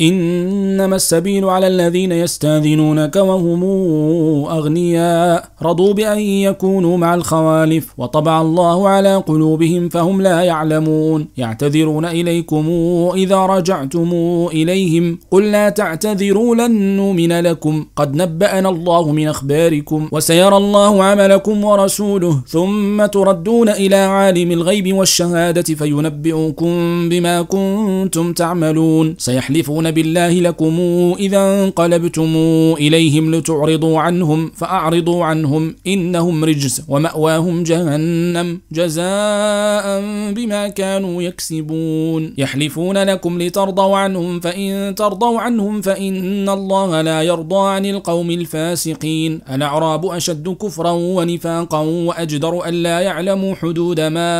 إنما السبيل على الذين يستاذنونك وهم أغنياء. رضوا بأن يكونوا مع الخوالف وطبع الله على قلوبهم فهم لا يعلمون. يعتذرون إليكم إذا رجعتم إليهم. قل لا تعتذروا لن نؤمن لكم. قد نبأنا الله من أخباركم وسيرى الله عملكم ورسوله. ثم تردون إلى عالم الغيب والشهادة فينبئكم بما كنتم تعملون. سيحلفون بالله لكم إذا انقلبتم إليهم لتعرضوا عنهم فأعرضوا عنهم إنهم رجس ومأواهم جهنم جزاء بما كانوا يكسبون. يحلفون لكم لترضوا عنهم فإن ترضوا عنهم فإن الله لا يرضى عن القوم الفاسقين. الأعراب أشد كفرا ونفاقا وأجدر أن لا يعلموا حدود ما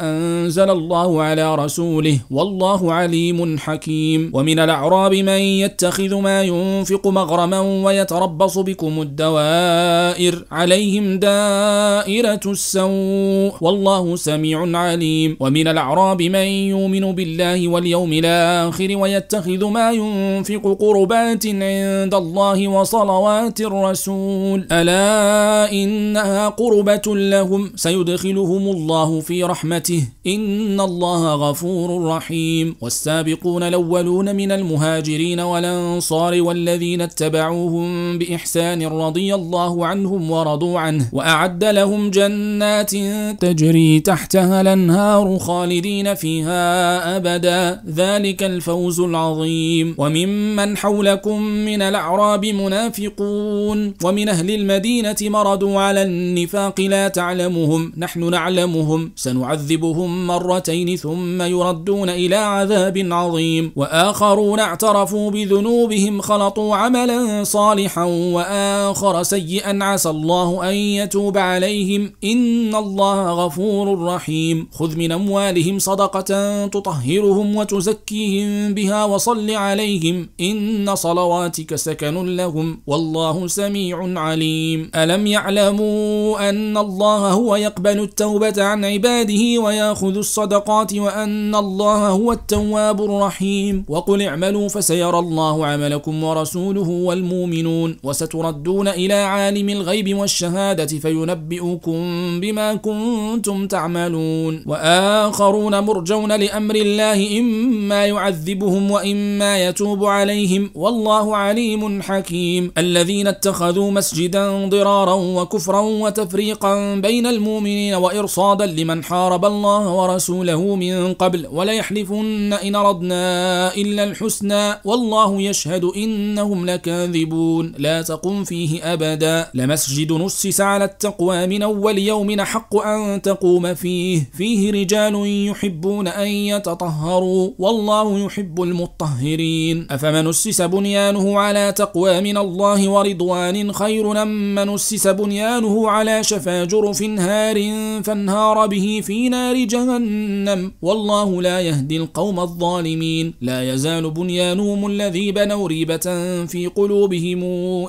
أنزل الله على رسوله والله عليم حكيم. ومن الأعراب من يتخذ ما ينفق مغرما ويتربص بكم الدوائر عليهم دائرة السوء. والله سميع عليم. ومن الأعراب من يؤمن بالله واليوم الآخر ويتخذ ما ينفق قربات عند الله وصلوات الرسول. ألا إنها قربة لهم. سيدخلهم الله في رحمته. إن الله غفور رحيم. والسابقون الأولون من المهاجرين والأنصار والذين اتبعوهم بإحسان رضي الله عنهم ورضوا عنه وأعد لهم جنات تجري تحتها الأنهار خالدين فيها أبدا. ذلك الفوز العظيم. وممن حولكم من الأعراب منافقون. ومن أهل المدينة مردوا على النفاق لا تعلمهم. نحن نعلمهم. سنعذبهم مرتين ثم يردون إلى عذاب عظيم. وآخرون اعترفوا بذنوبهم خلطوا عملا صالحا وآخر سيئا عسى الله أن يتوب عليهم. إن الله غفور رحيم. خذ من أموالهم صدقة تطهرهم وتزكيهم بها وصل عليهم. إن صلواتك سكن لهم والله سميع عليم. ألم يعلموا أن الله هو يقبل التوبة عن عباده ويأخذ الصدقات وأن الله هو التواب الرحيم؟ وقل اعملوا فسيرى الله عملكم ورسوله والمؤمنون وستردون إلى عالم الغيب والشهادة فينبئكم بما كنتم تعملون. وآخرون مرجون لأمر الله إما يعذبهم وإما يتوب عليهم. والله عليم حكيم. الذين اتخذوا مسجدا ضرارا وكفرا وتفريقا بين المؤمنين وإرصادا لمن حارب الله ورسوله من قبل. وليحلفن إن ردنا إلا الحسنى. والله يشهد إنهم لكاذبون. لا تقم فيه أبدا. لمسجد نسس على التقوى من أول يوم حق أن تقوم فيه. فيه رجال يحبون أن يتطهروا. والله يحب المطهرين. أفمن أسس بنيانه على تقوى من الله ورضوان خير من أسس بنيانه على شفا جرف هار فانهار به في نار جهنم. والله لا يهدي القوم الظالمين. لا يزال بنيانهم الذي بنوا ريبة في قلوبهم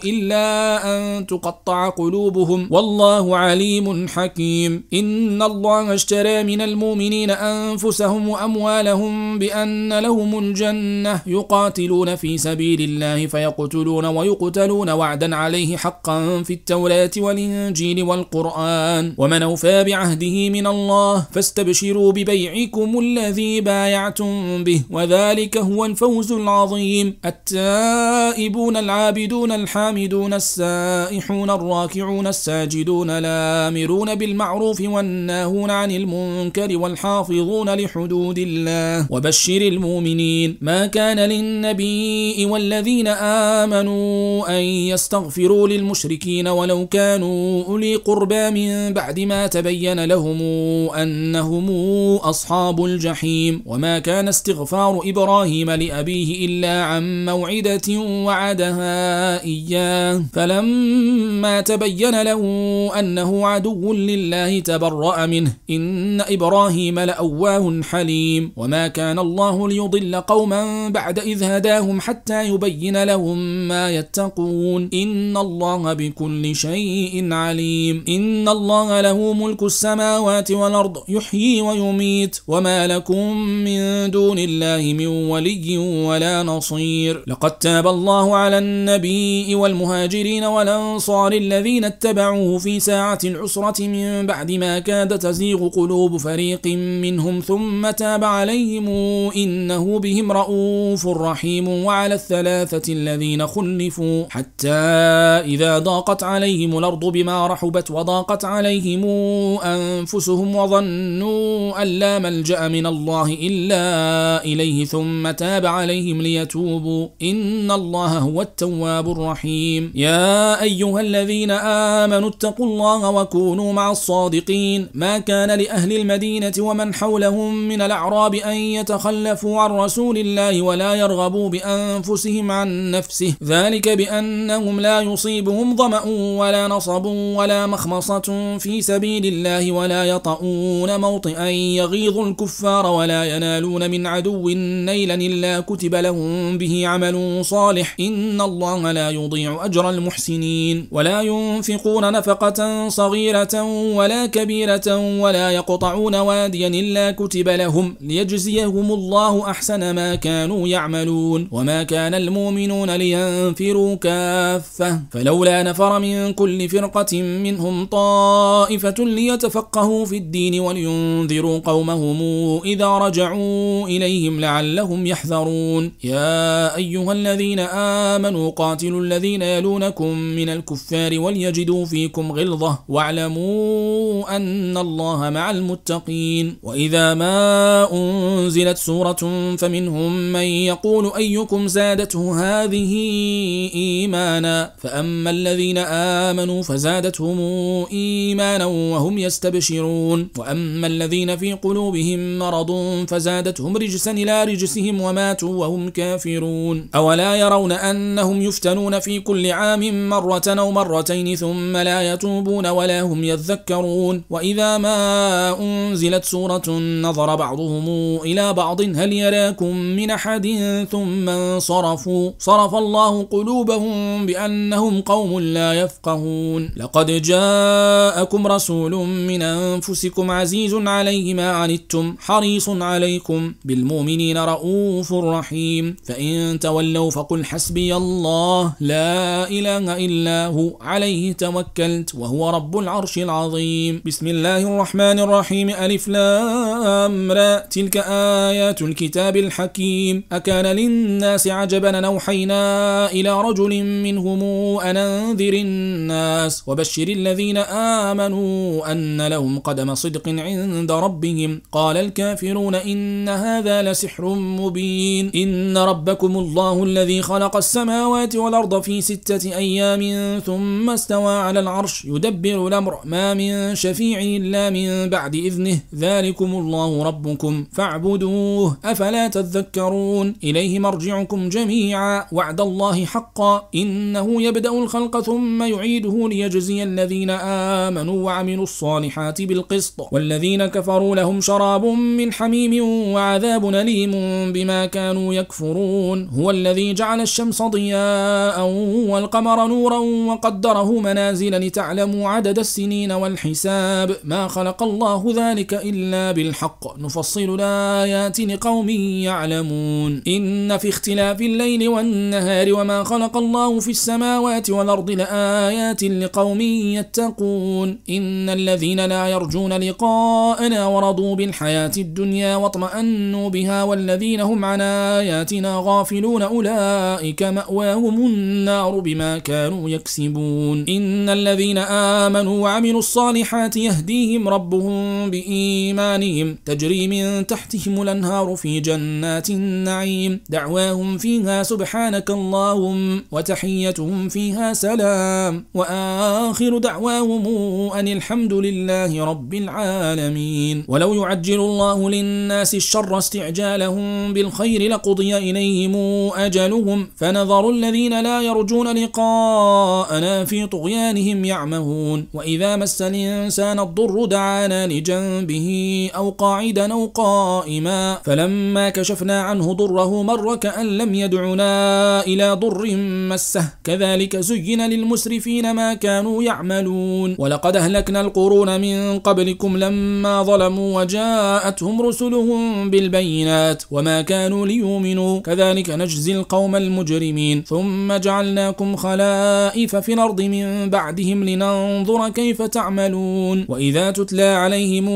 إلا أن تقطع قلوبهم. والله عليم حكيم. إن الله اشترى من المؤمنين أنفسهم وأموالهم بأن لهم الجنة. يقاتلون في سبيل الله فيقتلون ويقتلون وعدا عليه حقا في التوراة والإنجيل والقرآن. ومن أوفى بعهده من الله فاستبشروا ببيعكم الذي بايعتم به. وذلك هو الفوز العظيم. التائبون العابدون الحامدون السائحون الراكعون الساجدون الآمرون بالمعروف والناهون عن المنكر والحافظون لحدود الله. وبشر المؤمنين. ما كان للنبي والذين آمنوا أن يستغفروا للمشركين ولو كانوا أولي قربى من بعد ما تبين لهم أنهم أصحاب الجحيم. وما كان استغفار إبراهيم لأبيه إلا عن موعدة وعدها إياه. فلما تبين له أنه عدو لله تبرأ منه. إن إبراهيم لأواه حليم. وما كان الله ليضل قوما بعد إذ هداهم حتى يبين لهم ما يتقون. إن الله بكل شيء عليم. إن الله له ملك السماوات والأرض يحيي ويميت. وما لكم من دون الله من ولي ولا نصير. لقد تاب الله على النبي والمهاجرين والأنصار الذين اتبعوه في ساعة العسرة من بعد ما كاد تزيغ قلوب فريق منهم ثم تاب عليهم. إنه بهم رؤوف رحيم وعلى الثلاثة الذين خلفوا. حتى إذا ضاقت عليهم الأرض بما رحبت وضاقت عليهم أنفسهم وظنوا أن لا ملجأ من الله إلا إليه ثم تاب عليهم ليتوبوا. إن الله هو التواب الرحيم. يا أيها الذين آمنوا اتقوا الله وكونوا مع الصادقين. ما كان لأهل المدينة ومن حولهم من الأعراب أن يتخلفوا عن رسول الله ولا يرغبوا بأنفسهم عن نفسه. ذلك بأنهم لا يصيبهم ظمأ ولا نصب ولا مخمصة في سبيل الله ولا يطؤون موطئا يغيظ الكفار ولا ينالون من عدو نيلا إلا كتب لهم به عمل صالح. إن الله لا يضيع أجر المحسنين. ولا ينفقون نفقة صغيرة ولا كبيرة ولا يقطعون واديا إلا كتب لهم ليجزيهم الله أحسن ما كانوا يعملون. وما كان المؤمنون لينفروا كافة. فلولا نفر من كل فرقة منهم طائفة ليتفقهوا في الدين ولينذروا قومهم إذا رجعوا إليهم لعلهم يحذرون. يا أيها الذين آمنوا قاتلوا الذين يلونكم من الكفار وليجدوا فيكم غلظة واعلموا أن الله مع المتقين. وإذا ما أنزلت سورة فمنهم من يقول أيكم زادته هذه إيمانا. فأما الذين آمنوا فزادتهم إيمانا وهم يستبشرون. وأما الذين في قلوبهم مرض فزادتهم رجسا إلى رجسهم وماتوا وهم كافرون. أولا يرون أنهم يفتنون في كل عام مرة أو مرتين ثم لا يتوبون ولا هم يذكرون. وإذا ما أنزلت سورة نظر بعضهم إلى بعض هل يراكم من أحد؟ ثم انصرفوا. صرف الله قلوبهم بأنهم قوم لا يفقهون. لقد جاءكم رسول من أنفسكم عزيز عليه ما عنتم حريص عليكم. بالمؤمنين رؤوف فإن تولوا فقل حسبي الله لا إله إلا هو عليه توكلت وهو رب العرش العظيم. بسم الله الرحمن الرحيم. ألف لام را. تلك آيات الكتاب الحكيم. أكان للناس عجبا نوحينا إلى رجل منهم أن أنذر الناس وبشر الذين آمنوا أن لهم قدم صدق عند ربهم. قال الكافرون إن هذا لسحر مبين. إن ربكم الله الذي خلق السماوات والأرض في ستة أيام ثم استوى على العرش يدبر الأمر. ما من شفيع إلا من بعد إذنه. ذلكم الله ربكم فاعبدوه أفلا تذكرون. إليه مرجعكم جميعا. وعد الله حقا. إنه يبدأ الخلق ثم يعيده ليجزي الذين آمنوا وعملوا الصالحات بالقسط. والذين كفروا لهم شراب من حميم وعذاب أليم بما كانوا يكفرون. هو الذي جعل الشمس ضياء والقمر نورا وقدره منازل لتعلموا عدد السنين والحساب. ما خلق الله ذلك إلا بالحق. نفصل الآيات لقوم يعلمون. إن في اختلاف الليل والنهار وما خلق الله في السماوات والأرض لآيات لقوم يتقون. إن الذين لا يرجون لقاءنا ورضوا بالحياة الدنيا واطمأنوا بها والذين هم عن آياتنا غافلون أولئك مأواهم النار بما كانوا يكسبون. إن الذين آمنوا وعملوا الصالحات يهديهم ربهم بإيمانهم تجري من تحتهم الأنهار في جنات النعيم. دعواهم فيها سبحانك اللهم وتحيتهم فيها سلام. وآخر دعواهم أن الحمد لله رب العالمين. ولو يعجل الله للناس الشر استعجالهم بالخير لقضي إليهم أجلهم فنظر الذين لا يرجون لقاءنا في طغيانهم يعمهون وإذا مس الإنسان الضر دعانا لجنبه أو قاعدا أو قائما فلما كشفنا عنه ضره مر كأن لم يدعنا إلى ضر مسه كذلك زين للمسرفين ما كانوا يعملون ولقد أهلكنا القرون من قبلكم لما ظلموا وجاءتهم رسلهم بالبينات وما كانوا لي يؤمنوا. كذلك نجزي القوم المجرمين. ثم جعلناكم خلائف في الأرض من بعدهم لننظر كيف تعملون. وإذا تتلى عليهم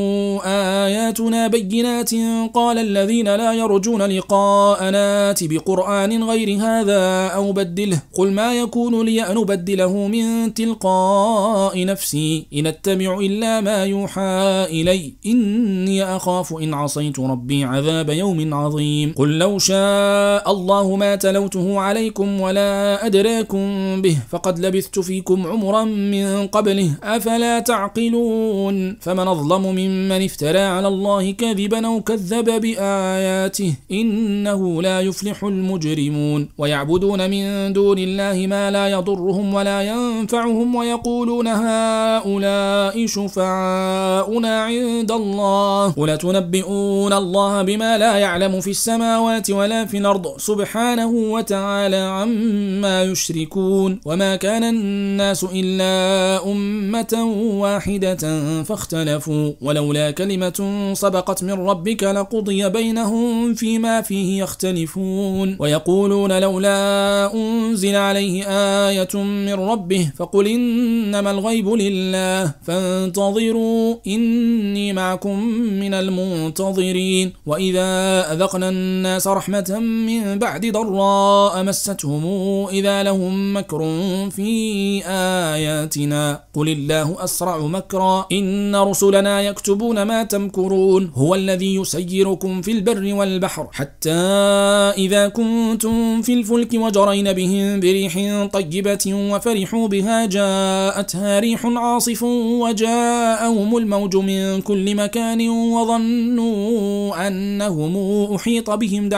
آياتنا بينات قال الذين لا يرجون لقاءنا بقرآن غير هذا أو بدله. قل ما يكون لي أن أبدله من تلقاء نفسي إن أتبع إلا ما يوحى إلي. إني أخاف إن عصيت ربي عذاب يوم عظيم. قل لو شاء الله ما تلوته عليكم ولا أدراكم به فقد لبثت فيكم عمرا من قبله أفلا تعقلون؟ فمن أظلم ممن افترى على الله كذبا أو كذب بآياته إنه لا يفلح المجرمون. ويعبدون من دون الله ما لا يضرهم ولا ينفعهم ويقولون هؤلاء شفعاؤنا عند الله. قل تنبئون الله بما لا يعلم في السماوات ولا في الأرض. سبحانه وتعالى عما يشركون. وما كان الناس إلا أمة واحدة فاختلفوا. ولولا كلمة سبقت من ربك لقضي بينهم فيما فيه يختلفون. ويقولون لولا أنزل عليه آية من ربه فقل إنما الغيب لله. فانتظروا إني معكم من المنتظرين. وإذا أذقنا الناس رحمة من بعد ضراء مستهم إذا لهم مكر في آياتنا. قل الله أسرع مكرا. إن رسلنا يكتبون ما تمكرون. هو الذي يسيركم في البر والبحر. حتى إذا كنتم في الفلك وجرين بهم بريح طيبة وفرحوا بها جاءتها ريح عاصف وجاءهم الموج من كل مكان وظنوا أنهم أحيط بهم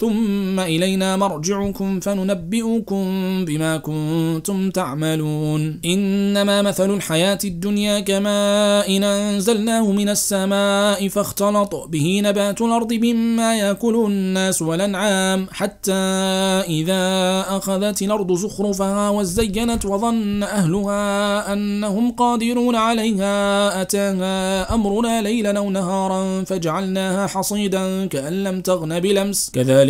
ثم إلينا مرجعكم فننبئكم بما كنتم تعملون. إنما مثل الحياة الدنيا كماء إن أنزلناه من السماء فاختلط به نبات الأرض مما يأكل الناس والأنعام حتى إذا أخذت الأرض زخرفها وزينت وظن أهلها أنهم قادرون عليها. أتاها أمرنا ليلا أو نهارا فجعلناها حصيدا كأن لم تغن بلمس. كذلك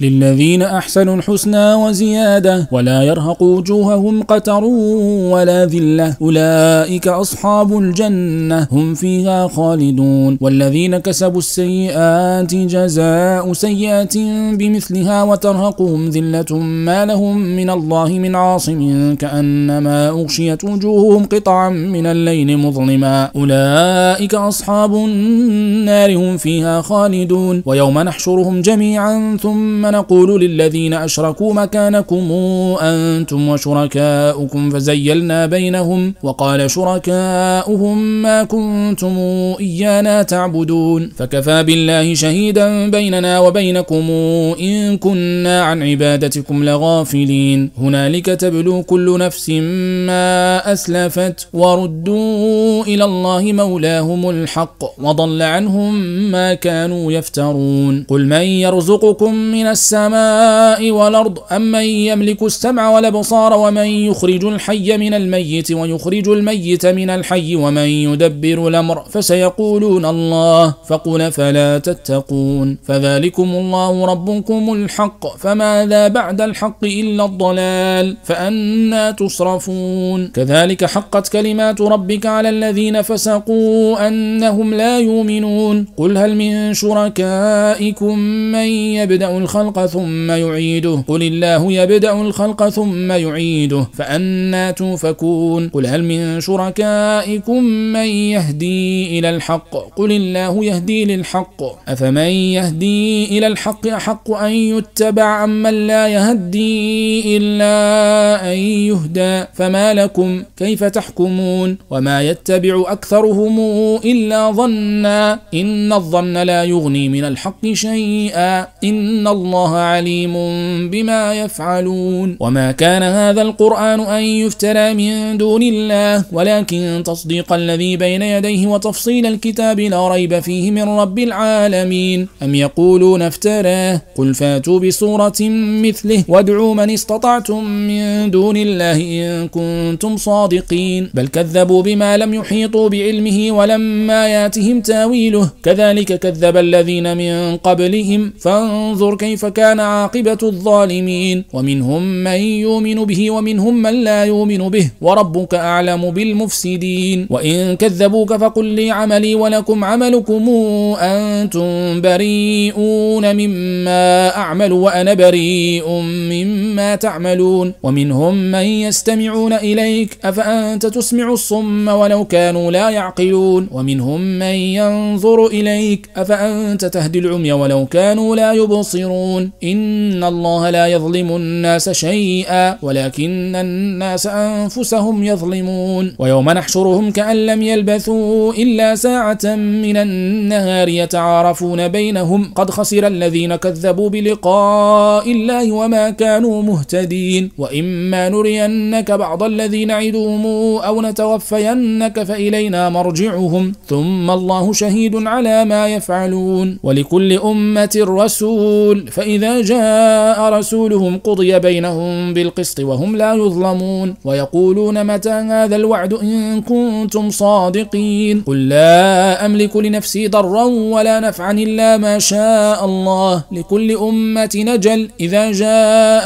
للذين أحسنوا الحسنى وزيادة ولا يرهق وجوههم قتر ولا ذلة. أولئك أصحاب الجنة هم فيها خالدون. والذين كسبوا السيئات جزاء سيئة بمثلها وترهقهم ذلة ما لهم من الله من عاصم كأنما أغشيت وجوههم قطعا من الليل مظلما. أولئك أصحاب النار هم فيها خالدون. ويوم نحشرهم جميعا ثم نقول للذين أشركوا مكانكم أنتم وشركاؤكم فزيلنا بينهم وقال شركاؤهم ما كنتم إيانا تعبدون فكفى بالله شهيدا بيننا وبينكم إن كنا عن عبادتكم لغافلين هنالك تبلو كل نفس ما أسلفت وردوا إلى الله مولاهم الحق وضل عنهم ما كانوا يفترون قل من يرزقكم من السماء والأرض أمن يملك السمع والأبصار ومن يخرج الحي من الميت ويخرج الميت من الحي ومن يدبر الأمر؟ فسيقولون الله فقل فلا تتقون. فذلكم الله ربكم الحق فماذا بعد الحق إلا الضلال؟ فأنا تصرفون. كذلك حقت كلمات ربك على الذين فسقوا أنهم لا يؤمنون. قل هل من شركائكم من يبدأ الخلق الخلق ثم يعيده. قل الله يبدأ الخلق ثم يعيده. فأنا توفكون. قل هل من شركائكم من يهدي إلى الحق؟ قل الله يهدي للحق. أفمن يهدي إلى الحق أحق أن يتبع أمن لا يهدي إلا أن يهدى؟ فما لكم؟ كيف تحكمون؟ وما يتبع أكثرهم إلا ظنا. إن الظن لا يغني من الحق شيئا. إن الله عليم بما يفعلون. وما كان هذا القرآن أن يفترى من دون الله ولكن تصديق الذي بين يديه وتفصيل الكتاب لا ريب فيه من رب العالمين. أم يقولون افتراه؟ قل فاتوا بصورة مثله وادعوا من استطعتم من دون الله إن كنتم صادقين. بل كذبوا بما لم يحيطوا بعلمه ولما ياتهم تاويله. كذلك كذب الذين من قبلهم. فانظر كيف كان عاقبة الظالمين. ومنهم من يؤمن به ومنهم من لا يؤمن به. وربك أعلم بالمفسدين. وإن كذبوك فقل لي عملي ولكم عملكم. أنتم بريئون مما أعمل وأنا بريء مما تعملون. ومنهم من يستمعون إليك. أفأنت تسمع الصم ولو كانوا لا يعقلون. ومنهم من ينظر إليك. أفأنت تهدي العمي ولو كانوا لا يبصرون. إن الله لا يظلم الناس شيئا ولكن الناس أنفسهم يظلمون ويوم نحشرهم كأن لم يلبثوا إلا ساعة من النهار يتعارفون بينهم قد خسر الذين كذبوا بلقاء الله وما كانوا مهتدين وإما نرينك بعض الذي نعدهم أو نتوفينك فإلينا مرجعهم ثم الله شهيد على ما يفعلون ولكل أمة رسول فإذا جاء رسولهم قضي بينهم بالقسط وهم لا يظلمون ويقولون متى هذا الوعد إن كنتم صادقين قل لا أملك لنفسي ضرا ولا نفعا إلا ما شاء الله لكل أمة نجل إذا جاء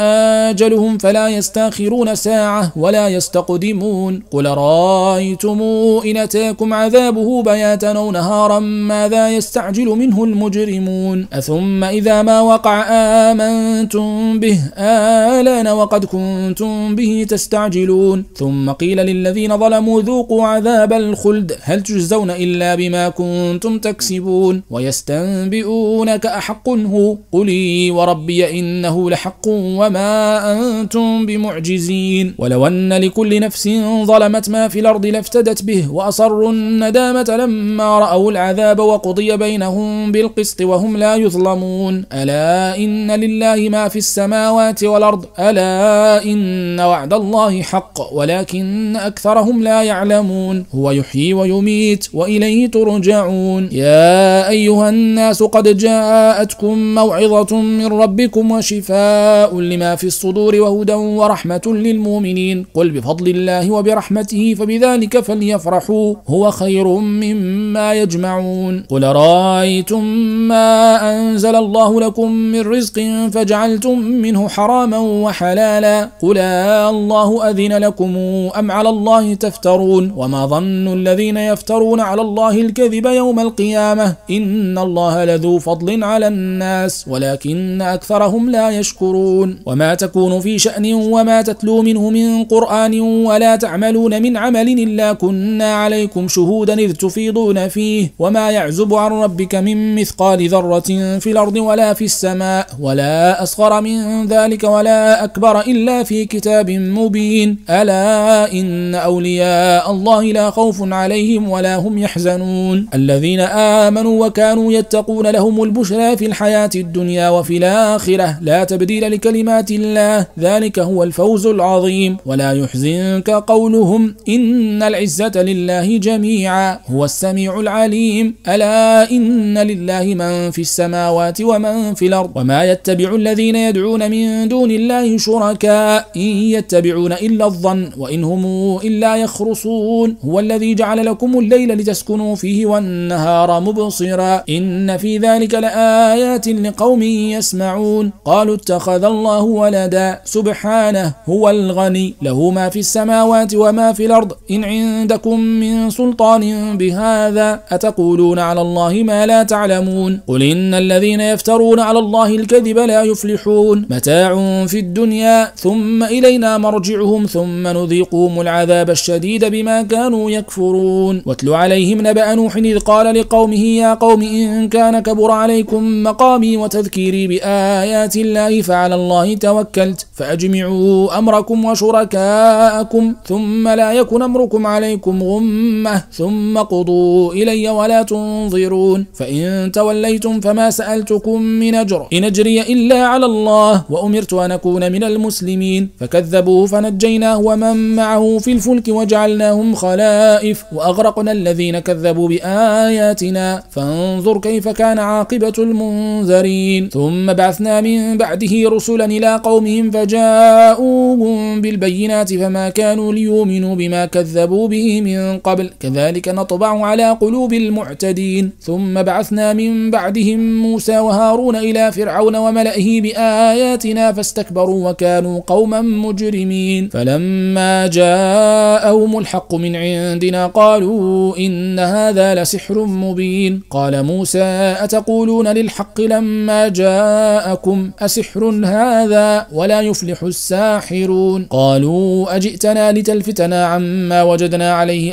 أجلهم فلا يستأخرون ساعة ولا يستقدمون قل رأيتم إن أتاكم عذابه بياتا أو نهارا ماذا يستعجل منه المجرمون أثم إذا ما وقع آمنتم به آلان وقد كنتم به تستعجلون. ثم قيل للذين ظلموا ذوقوا عذاب الخلد. هل تجزون إلا بما كنتم تكسبون؟ ويستنبئونك أحق هو. قلي وربي إنه لحق وما أنتم بمعجزين. ولو أن لكل نفس ظلمت ما في الأرض لافتدت به وأصروا الندامة لما رأوا العذاب وقضي بينهم بالقسط وهم لا يظلمون. ألا إن لله ما في السماوات والأرض ألا إن وعد الله حق ولكن أكثرهم لا يعلمون هو يحيي ويميت وإليه ترجعون يا أيها الناس قد جاءتكم موعظة من ربكم وشفاء لما في الصدور وهدى ورحمة للمؤمنين قل بفضل الله وبرحمته فبذلك فليفرحوا هو خير مما يجمعون قل رأيتم ما أنزل الله لكم من رزق فجعلتم منه حراما وحلالا. قل الله أذن لكم أم على الله تفترون؟ وما ظن الذين يفترون على الله الكذب يوم القيامة؟ إن الله لذو فضل على الناس ولكن أكثرهم لا يشكرون. وما تكون في شأن وما تتلو منه من قرآن ولا تعملون من عمل إلا كنا عليكم شهودا إذ تفيضون فيه. وما يعزب عن ربك من مثقال ذرة في الأرض ولا في السماء ولا أصغر من ذلك ولا أكبر إلا في كتاب مبين. ألا إن أولياء الله لا خوف عليهم ولا هم يحزنون. الذين آمنوا وكانوا يتقون لهم البشرى في الحياة الدنيا وفي الآخرة. لا تبديل لكلمات الله. ذلك هو الفوز العظيم. ولا يحزنك قولهم. إن العزة لله جميعا. هو السميع العليم. ألا إن لله من في السماوات ومن في الأرض. وما يتبع الذين يدعون من دون الله شركاء إن يتبعون إلا الظن وإن هم إلا يخرصون هو الذي جعل لكم الليل لتسكنوا فيه والنهار مبصرا إن في ذلك لآيات لقوم يسمعون قالوا اتخذ الله ولدا سبحانه هو الغني له ما في السماوات وما في الأرض إن عندكم من سلطان بهذا أتقولون على الله ما لا تعلمون قل إن الذين يفترون على الله الله الكذب لا يفلحون. متاع في الدنيا ثم إلينا مرجعهم ثم نذيقهم العذاب الشديد بما كانوا يكفرون. واتل عليهم نبأ نوح إذ قال لقومه يا قوم إن كان كبر عليكم مقامي وتذكيري بآيات الله فعلى الله توكلت فأجمعوا أمركم وشركاءكم ثم لا يكن أمركم عليكم غمة ثم قضوا إلي ولا تنظرون. فإن توليتم فما سألتكم من أجر. إن أجري إلا على الله وأمرت أن أكون من المسلمين. فكذبوه فنجيناه ومن معه في الفلك وجعلناهم خلائف وأغرقنا الذين كذبوا بآياتنا. فانظر كيف كان عاقبة المنذرين. ثم بعثنا من بعده رسلا إلى قومهم فجاءوهم بالبينات فما كانوا ليؤمنوا بما كذبوا به من قبل. كذلك نطبع على قلوب المعتدين. ثم بعثنا من بعدهم موسى وهارون إلى وملئه بآياتنا فاستكبروا وكانوا قوما مجرمين. فلما جاءهم الحق من عندنا قالوا إن هذا لسحر مبين. قال موسى أتقولون للحق لما جاءكم أسحر هذا ولا يفلح الساحرون؟ قالوا أجئتنا لتلفتنا عما وجدنا عليه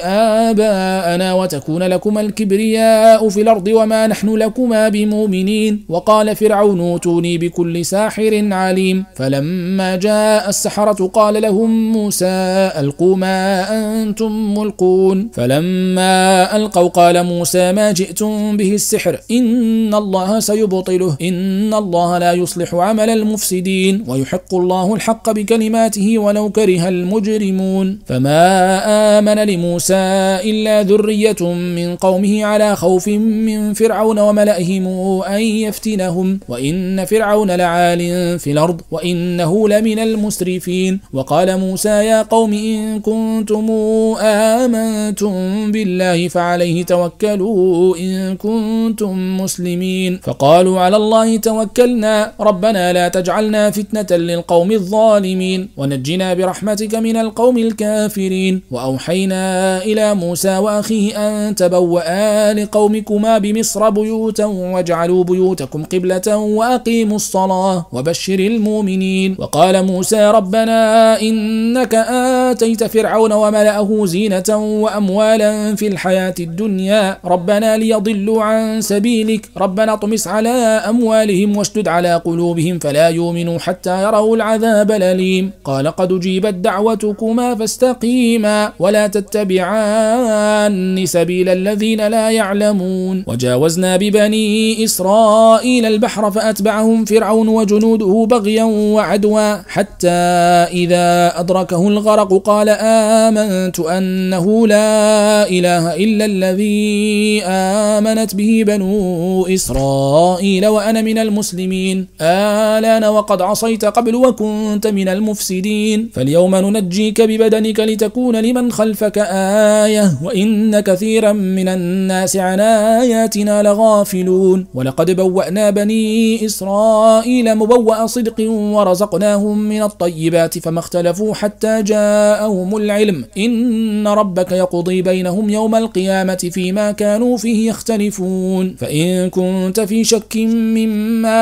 آباءنا وتكون لكما الكبرياء في الأرض وما نحن لكما بمؤمنين. وقال فرعون اوتوني بكل ساحر عليم. فلما جاء السحرة قال لهم موسى ألقوا ما أنتم ملقون. فلما ألقوا قال موسى ما جئتم به السحر. إن الله سيبطله. إن الله لا يصلح عمل المفسدين. ويحق الله الحق بكلماته ولو كره المجرمون. فما آمن لموسى إلا ذرية من قومه على خوف من فرعون وملئهم أن يفتنهم. وإن فرعون لعال في الأرض وإنه لمن المسرفين. وقال موسى يا قوم إن كنتم آمنتم بالله فعليه توكلوا إن كنتم مسلمين. فقالوا على الله توكلنا ربنا لا تجعلنا فتنة للقوم الظالمين. ونجنا برحمتك من القوم الكافرين. وأوحينا إلى موسى وأخيه أن تبوأ لقومكما بمصر بيوتا واجعلوا بيوتكم قبلة وأقيموا الصلاة وبشر المؤمنين. وقال موسى ربنا إنك آتيت فرعون وملأه زينة وأموالا في الحياة الدنيا. ربنا ليضلوا عن سبيلك. ربنا اطمس على أموالهم واشدد على قلوبهم فلا يؤمنوا حتى يروا العذاب الأليم. قال قد جيبت دعوتكما فاستقيما ولا تتبعان سبيل الذين لا يعلمون. وجاوزنا ببني إسرائيل البحر فأتبعهم فرعون وجنوده بغيا وعدوا حتى إذا أدركه الغرق قال آمنت أنه لا إله إلا الذي آمنت به بنو إسرائيل وأنا من المسلمين. آلان وقد عصيت قبل وكنت من المفسدين. فاليوم ننجيك ببدنك لتكون لمن خلفك آية وإن كثيرا من الناس عن آياتنا لغافلون. ولقد بوأنا بني إسرائيل مبوأ صدق ورزقناهم من الطيبات فما اختلفوا حتى جاءهم العلم. إن ربك يقضي بينهم يوم القيامة فيما كانوا فيه يختلفون. فإن كنت في شك مما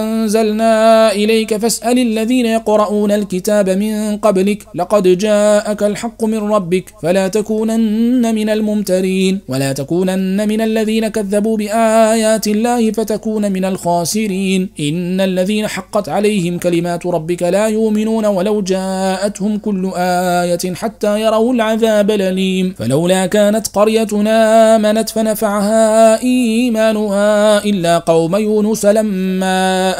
أنزلنا إليك فاسأل الذين يقرؤون الكتاب من قبلك. لقد جاءك الحق من ربك. فلا تكونن من الممترين. ولا تكونن من الذين كذبوا بآيات الله فتكون من الخاسرين. إن الذين حقت عليهم كلمات ربك لا يؤمنون ولو جاءتهم كل آية حتى يروا العذاب الأليم. فلولا كانت قريتنا آمنت فنفعها إيمانها إلا قوم يونس لما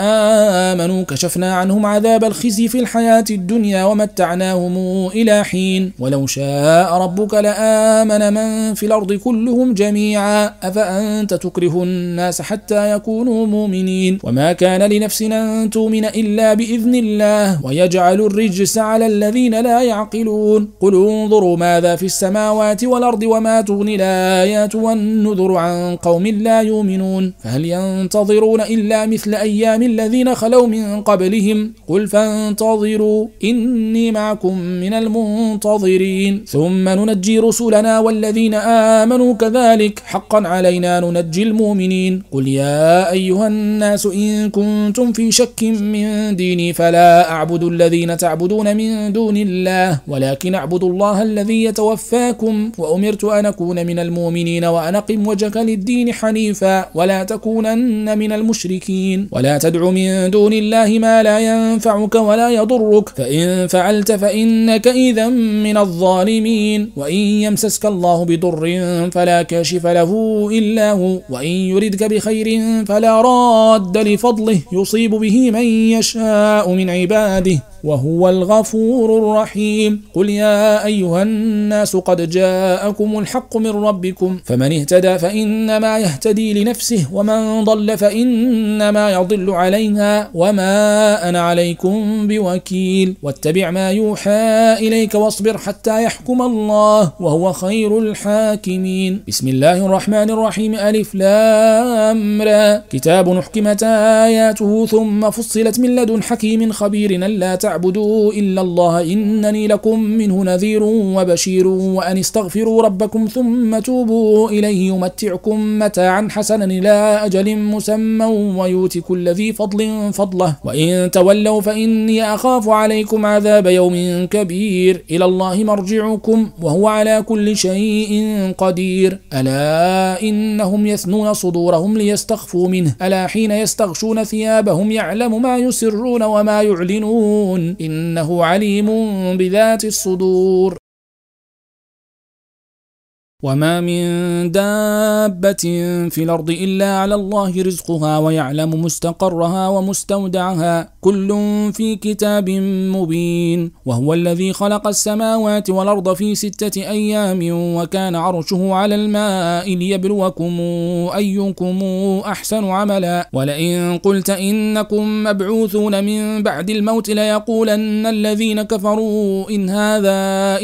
آمنوا كشفنا عنهم عذاب الخزي في الحياة الدنيا ومتعناهم إلى حين. ولو شاء ربك لآمن من في الأرض كلهم جميعا. أفأنت تكره الناس حتى يكونوا مؤمنين؟ وما كان لنفس أن تؤمن إلا بإذن الله ويجعل الرجس على الذين لا يعقلون. قل انظروا ماذا في السماوات والأرض وما تغني الآيات والنذر عن قوم لا يؤمنون. فهل ينتظرون إلا مثل أيام الذين خلوا من قبلهم؟ قل فانتظروا إني معكم من المنتظرين. ثم ننجي رسلنا والذين آمنوا كذلك. حقا علينا ننجي المؤمنين. قل يا أيها الناس الناس إن كنتم في شك من ديني فلا أعبد الذين تعبدون من دون الله ولكن أعبد الله الذي يتوفاكم وأمرت أن أكون من المؤمنين وأن أقم وجهك للدين حنيفا ولا تكونن من المشركين. ولا تدع من دون الله ما لا ينفعك ولا يضرك فإن فعلت فإنك إذا من الظالمين. وإن يمسسك الله بضر فلا كاشف له إلا هو وإن يردك بخير فلا راد. لفضله يصيب به من يشاء من عباده وهو الغفور الرحيم قل يا أيها الناس قد جاءكم الحق من ربكم فمن اهتدى فإنما يهتدي لنفسه ومن ضل فإنما يضل عليها وما أنا عليكم بوكيل واتبع ما يوحى إليك واصبر حتى يحكم الله وهو خير الحاكمين بسم الله الرحمن الرحيم ألف لام را كتاب حكمت آياته ثم فصلت من لدن حكيم خبير لا تعبدوا إلا الله إنني لكم منه نذير وبشير وأن استغفروا ربكم ثم توبوا إليه يمتعكم متاعا حسنا إلى أجل مسمى ويؤت كل ذي فضل فضله وإن تولوا فإني أخاف عليكم عذاب يوم كبير إلى الله مرجعكم وهو على كل شيء قدير ألا إنهم يثنون صدورهم ليستخفوا منه ألا حين يستغشون ثيابهم يعلم ما يسرون وما يعلنون. إنه عليم بذات الصدور. وما من دابة في الأرض إلا على الله رزقها ويعلم مستقرها ومستودعها كل في كتاب مبين وهو الذي خلق السماوات والأرض في ستة أيام وكان عرشه على الماء ليبلوكم أيكم أحسن عملا ولئن قلت إنكم مبعوثون من بعد الموت ليقولن الذين كفروا إن هذا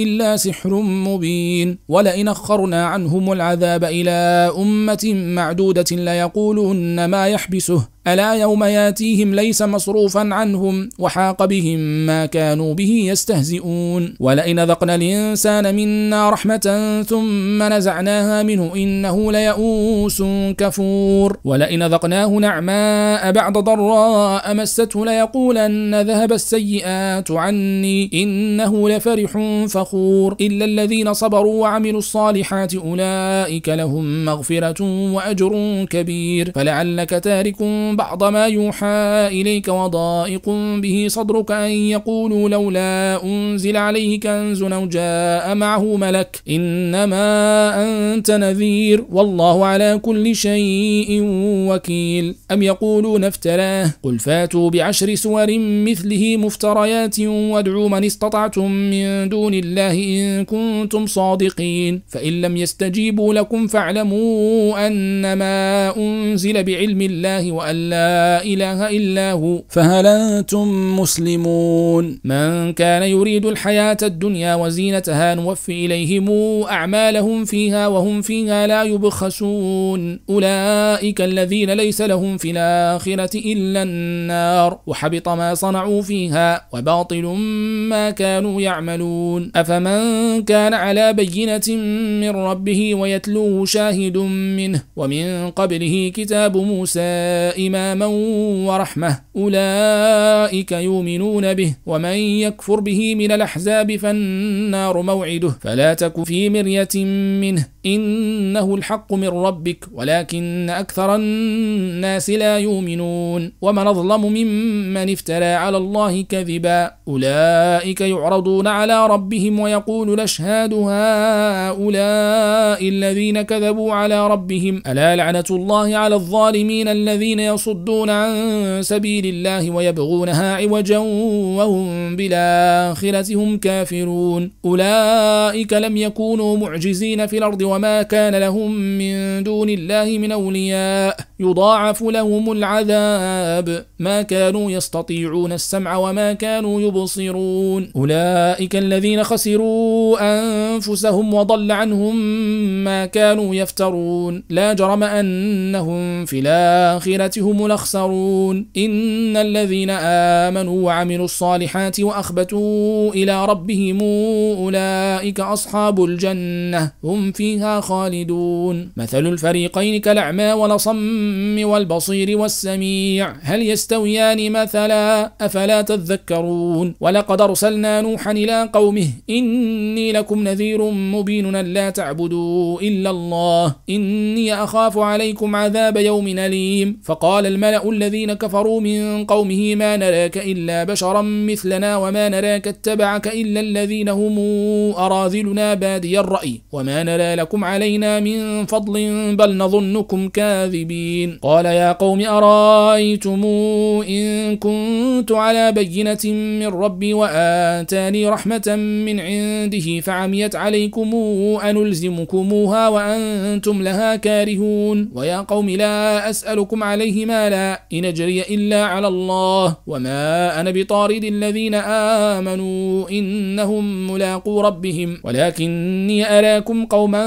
إلا سحر مبين ولئن أخر أخرنا عنهم العذاب إلى أمة معدودة ليقولن ما يحبسه. ألا يوم ياتيهم ليس مصروفا عنهم وحاق بهم ما كانوا به يستهزئون. ولئن ذقنا الإنسان منا رحمة ثم نزعناها منه إنه ليئوس كفور. ولئن ذقناه نعماء بعد ضراء مسته ليقولن ذهب السيئات عني إنه لفرح فخور. إلا الذين صبروا وعملوا الصالحات أولئك لهم مغفرة وأجر كبير. فلعلك تارك بعض ما يوحى إليك وضائق به صدرك أن يقولوا لولا أنزل عليه كنز أو جاء معه ملك إنما أنت نذير والله على كل شيء وكيل. أم يقولون افتراه؟ قل فاتوا بعشر سور مثله مفتريات وادعوا من استطعتم من دون الله إن كنتم صادقين. فإن لم يستجيبوا لكم فاعلموا أنما أنزل بعلم الله وأن لا إله إلا هو. فهل أنتم مسلمون؟ من كان يريد الحياة الدنيا وزينتها نوفي إليهم أعمالهم فيها وهم فيها لا يبخسون. أولئك الذين ليس لهم في الآخرة إلا النار. وحبط ما صنعوا فيها وباطل ما كانوا يعملون. أفمن كان على بينة من ربه ويتلوه شاهد منه. ومن قبله كتاب موسى إماما ورحمة. أولئك يؤمنون به ومن يكفر به من الأحزاب فالنار موعده. فلا تك في مرية منه. إنه الحق من ربك ولكن أكثر الناس لا يؤمنون. ومن أظلم ممن افترى على الله كذبا أولئك يعرضون على ربهم ويقول الأشهاد هؤلاء الذين كذبوا على ربهم. ألا لعنة الله على الظالمين الذين يصدون عن سبيل الله ويبغونها عوجا وهم بالآخرة هم كافرون. أولئك لم يكونوا معجزين في الأرض وما كان لهم من دون الله من أولياء يضاعف لهم العذاب ما كانوا يستطيعون السمع وما كانوا يبصرون أولئك الذين خسروا أنفسهم وضل عنهم ما كانوا يفترون لا جرم أنهم في الآخرة هم الأخسرون إن الذين آمنوا وعملوا الصالحات وأخبتوا إلى ربهم أولئك أصحاب الجنة هم فيها خالدون. مثل الفريقين كالأعمى والصم والبصير والسميع. هل يستويان مثلا؟ أفلا تذكرون. ولقد أرسلنا نوحا إلى قومه. إني لكم نذير مبين لا تعبدوا إلا الله. إني أخاف عليكم عذاب يوم أليم. فقال الملأ الذين كفروا من قومه ما نراك إلا بشرا مثلنا وما نراك اتبعك إلا الذين هم أراذلنا بادي الرأي. وما نرى لكم علينا من فضل بل نظنكم كاذبين. قال يا قوم أرأيتم إن كنت على بينة من ربي وآتاني رحمة من عنده فعميت عليكم أنلزمكموها وأنتم لها كارهون. ويا قوم لا أسألكم عليه مالا إن أجري إلا على الله. وما أنا بطارد الذين آمنوا إنهم ملاقو ربهم. ولكني أراكم قوما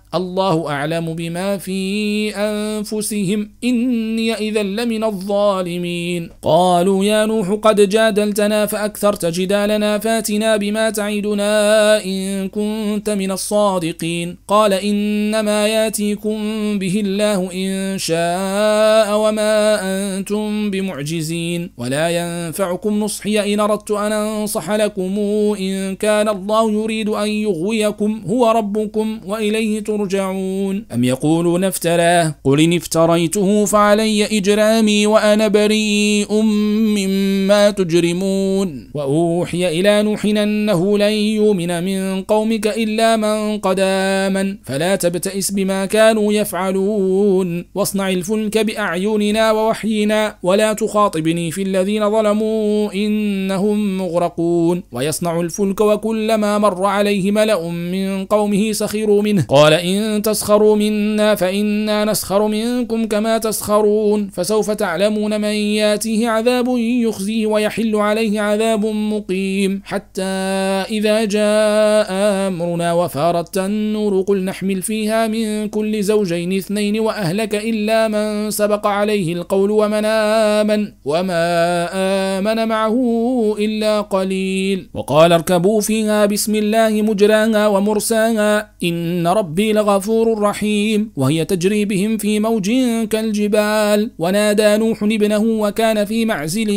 الله أعلم بما في أنفسهم إني إذا لمن الظالمين. قالوا يا نوح قد جادلتنا فأكثرت جدالنا فاتنا بما تعدنا إن كنت من الصادقين. قال إنما ياتيكم به الله إن شاء وما أنتم بمعجزين. ولا ينفعكم نصحي إن أردت أن أنصح لكم إن كان الله يريد أن يغويكم هو ربكم وإليه ترجعون. ترجعون أم يقولون افتراه؟ قل إن افتريته فعلي إجرامي وأنا بريء مما تجرمون. وأوحي إلى نوح أنه لن يؤمن من قومك إلا من قد آمن. فلا تبتئس بما كانوا يفعلون. واصنع الفلك بأعيننا ووحينا ولا تخاطبني في الذين ظلموا إنهم مغرقون. ويصنع الفلك وكلما مر عليه ملأ من قومه سخروا منه. قال إن إن تسخروا منا فإنا نسخر منكم كما تسخرون فسوف تعلمون من ياتيه عذاب يخزيه ويحل عليه عذاب مقيم حتى إذا جاء أمرنا وفارت النور قل نحمل فيها من كل زوجين اثنين وأهلك إلا من سبق عليه القول ومن آمن وما آمن معه إلا قليل وقال اركبوا فيها بسم الله مجراها ومرساها إن ربي لغ غفور رحيم وهي تجري بهم في موج كالجبال. ونادى نوح ابنه وكان في معزل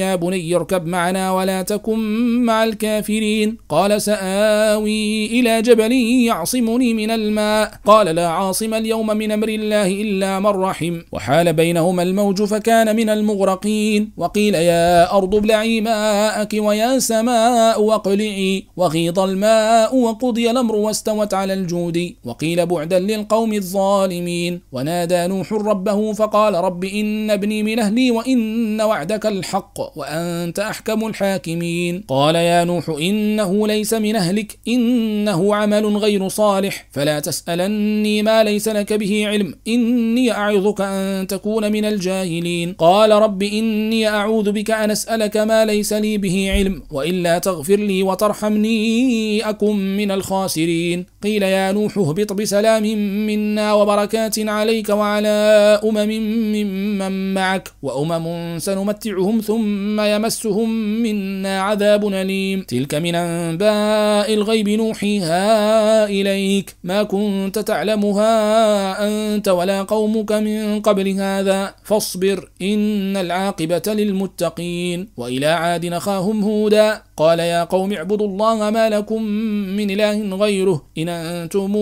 يا بني اركب معنا ولا تكن مع الكافرين. قال سآوي إلى جبل يعصمني من الماء. قال لا عاصم اليوم من أمر الله إلا من رحم. وحال بينهما الموج فكان من المغرقين. وقيل يا أرض ابلعي ماءك ويا سماء واقلعي. وغيض الماء وقضي الأمر واستوت على الجود. وقيل قيل بعدا للقوم الظالمين. ونادى نوح ربه فقال رب إن ابني من أهلي وإن وعدك الحق وأنت أحكم الحاكمين. قال يا نوح إنه ليس من أهلك إنه عمل غير صالح فلا تسألني ما ليس لك به علم إني أعظك أن تكون من الجاهلين. قال رب إني أعوذ بك أن أسألك ما ليس لي به علم وإلا تغفر لي وترحمني أكن من الخاسرين. قيل يا نوح اهبط بسلام منا وبركات عليك وعلى أمم ممن معك وأمم سنمتعهم ثم يمسهم منا عذاب أليم. تلك من أنباء الغيب نوحيها إليك. ما كنت تعلمها أنت ولا قومك من قبل هذا. فاصبر إن العاقبة للمتقين. وإلى عاد نخاهم هودا. قال يا قوم اعبدوا الله ما لكم من إله غيره. إن أنتم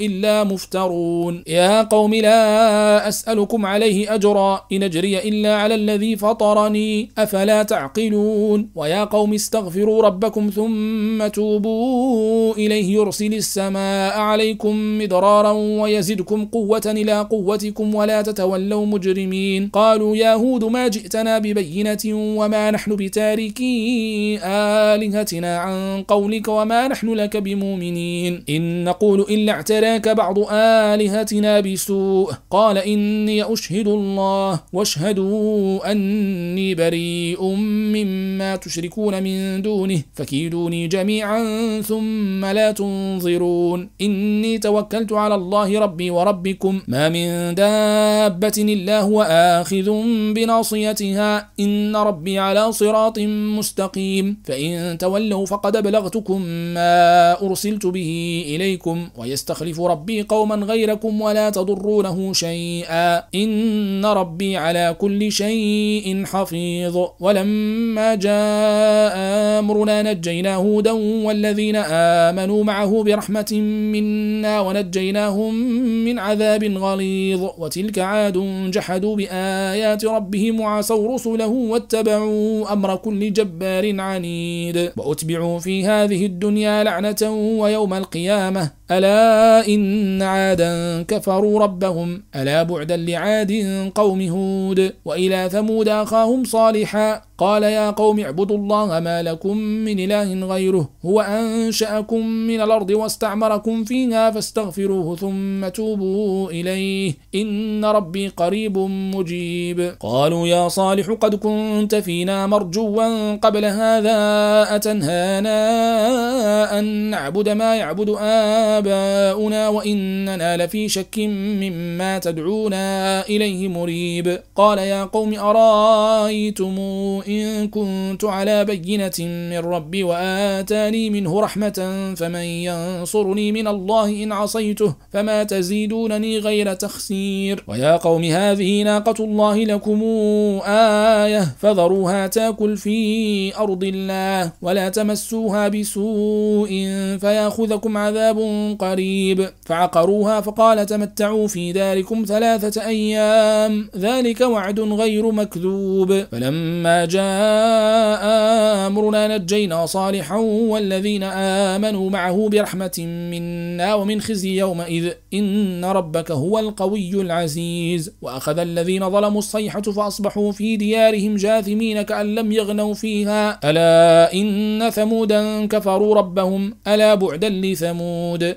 إلا مفترون. يا قوم لا أسألكم عليه أجرا إن أجري إلا على الذي فطرني. أفلا تعقلون؟ ويا قوم استغفروا ربكم ثم توبوا إليه. يرسل السماء عليكم مدرارا ويزدكم قوة إلى قوتكم ولا تتولوا مجرمين. قالوا يا هود ما جئتنا ببينة وما نحن بتاركي آلهتنا عن قولك وما نحن لك بمؤمنين. إن نقول إلا اعتراك بعض آلهتنا بسوء. قال إني أشهد الله واشهدوا أني بريء مما تشركون من دونه فكيدوني جميعا ثم لا تنظرون. إني توكلت على الله ربي وربكم. ما من دابة إلا هو آخذ بناصيتها. إن ربي على صراط مستقيم. فإن تولوا فقد بلغتكم ما أرسلت به إليكم ويستخلف ربي قوما غيركم ولا تضرونه شيئا. إن ربي على كل شيء حفيظ. ولما جاء أمرنا نجينا هودا والذين آمنوا معه برحمة منا ونجيناهم من عذاب غليظ. وتلك عاد جحدوا بآيات ربهم وعصوا رسله واتبعوا أمر كل جبار عنيد. وأتبعوا في هذه الدنيا لعنة ويوم القيامة. ألا إن عادا كفروا ربهم ألا بعدا لعاد قوم هود وإلى ثمود أخاهم صالحا قال يا قوم اعبدوا الله ما لكم من إله غيره هو أنشأكم من الأرض واستعمركم فيها فاستغفروه ثم توبوا إليه إن ربي قريب مجيب قالوا يا صالح قد كنت فينا مرجوا قبل هذا أتنهانا أن نعبد ما يعبد آباؤنا وإننا لفي شك مما تدعونا إليه مريب. قال يا قوم أرأيتم إن كنت على بينة من ربي وآتاني منه رحمة فمن ينصرني من الله إن عصيته فما تزيدونني غير تخسير. ويا قوم هذه ناقة الله لكم آية فذروها تاكل في أرض الله ولا تمسوها بسوء فيأخذكم عذاب قريب. فعقروها فقال تمتعوا في داركم ثلاثة أيام. ذلك وعد غير مكذوب. فلما جاء أمرنا نجينا صالحا والذين آمنوا معه برحمة منا ومن خزي يومئذ. إن ربك هو القوي العزيز. وأخذ الذين ظلموا الصيحة فأصبحوا في ديارهم جاثمين كأن لم يغنوا فيها. ألا إن ثمودا كفروا ربهم. ألا بعدا لثمود.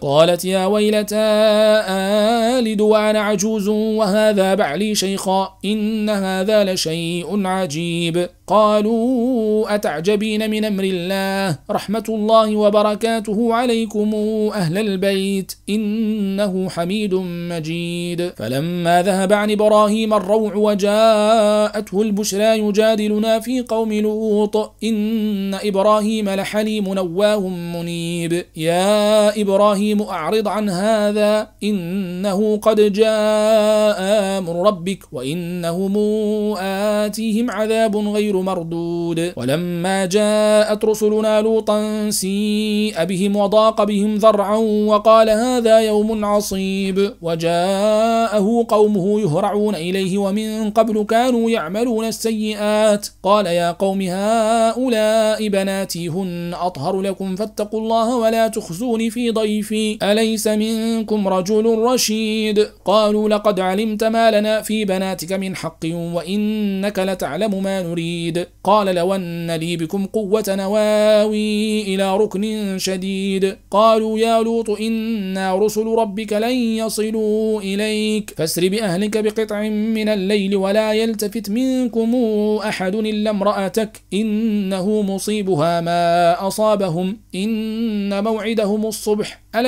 قالت يا ويلتى آلد وأنا عجوز وهذا بعلي شيخا إن هذا لشيء عجيب. قالوا أتعجبين من أمر الله؟ رحمة الله وبركاته عليكم أهل البيت إنه حميد مجيد. فلما ذهب عن إبراهيم الروع وجاءته البشرى يجادلنا في قوم لوط إن إبراهيم لحليم نواه منيب. يا إبراهيم أعرض عن هذا. إنه قد جاء أمر ربك وإنهم آتيهم عذاب غير مردود. ولما جاءت رسلنا لوطا سيء بهم وضاق بهم ذرعا وقال هذا يوم عصيب. وجاءه قومه يهرعون إليه ومن قبل كانوا يعملون السيئات. قال يا قوم هؤلاء بناتي هن أطهر لكم فاتقوا الله ولا تخزوني في ضيفي. أليس منكم رجل رشيد؟ قالوا لقد علمت ما لنا في بناتك من حق وإنك لتعلم ما نريد. قال لو أن لي بكم قوة نواوي إلى ركن شديد. قالوا يا لوط إنا رسل ربك لن يصلوا إليك. فاسر بأهلك بقطع من الليل ولا يلتفت منكم أحد إلا امرأتك. إنه مصيبها ما أصابهم. إن موعدهم الصبح. أليس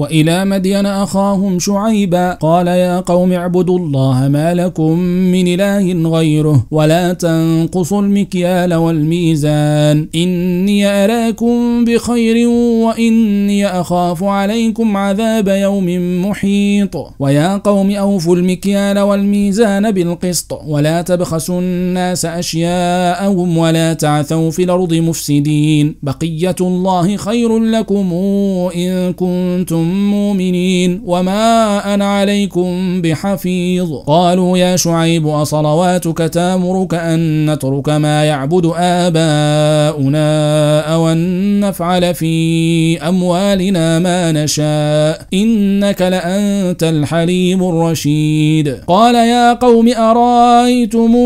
وإلى مدين أخاهم شعيبا قال يا قوم اعبدوا الله ما لكم من إله غيره ولا تنقصوا المكيال والميزان إني أراكم بخير وإني أخاف عليكم عذاب يوم محيط ويا قوم أوفوا المكيال والميزان بالقسط ولا تبخسوا الناس أشياءهم ولا تعثوا في الأرض مفسدين بقية الله خير لكم إن كنتم مؤمنين وما أنا عليكم بحفيظ. قالوا يا شعيب أصلواتك تامرك أن نترك ما يعبد آباؤنا أو أن نفعل في أموالنا ما نشاء. إنك لأنت الحليم الرشيد. قال يا قوم أرأيتم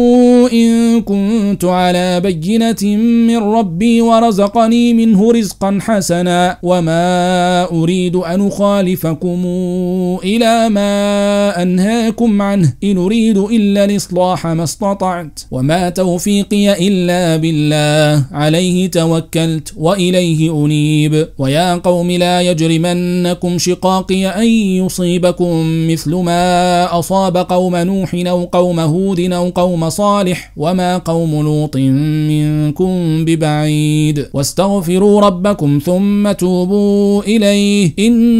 إن كنت على بينة من ربي ورزقني منه رزقا حسنا وما أريد أن أخالفكم إلى ما أنهاكم عنه. إن أريد إلا الإصلاح ما استطعت وما توفيقي إلا بالله. عليه توكلت وإليه أنيب. ويا قوم لا يجرمنكم شقاقي أن يصيبكم مثل ما أصاب قوم نوح أو قوم هود أو قوم صالح وما قوم لوط منكم ببعيد. واستغفروا ربكم ثم توبوا إليه. إن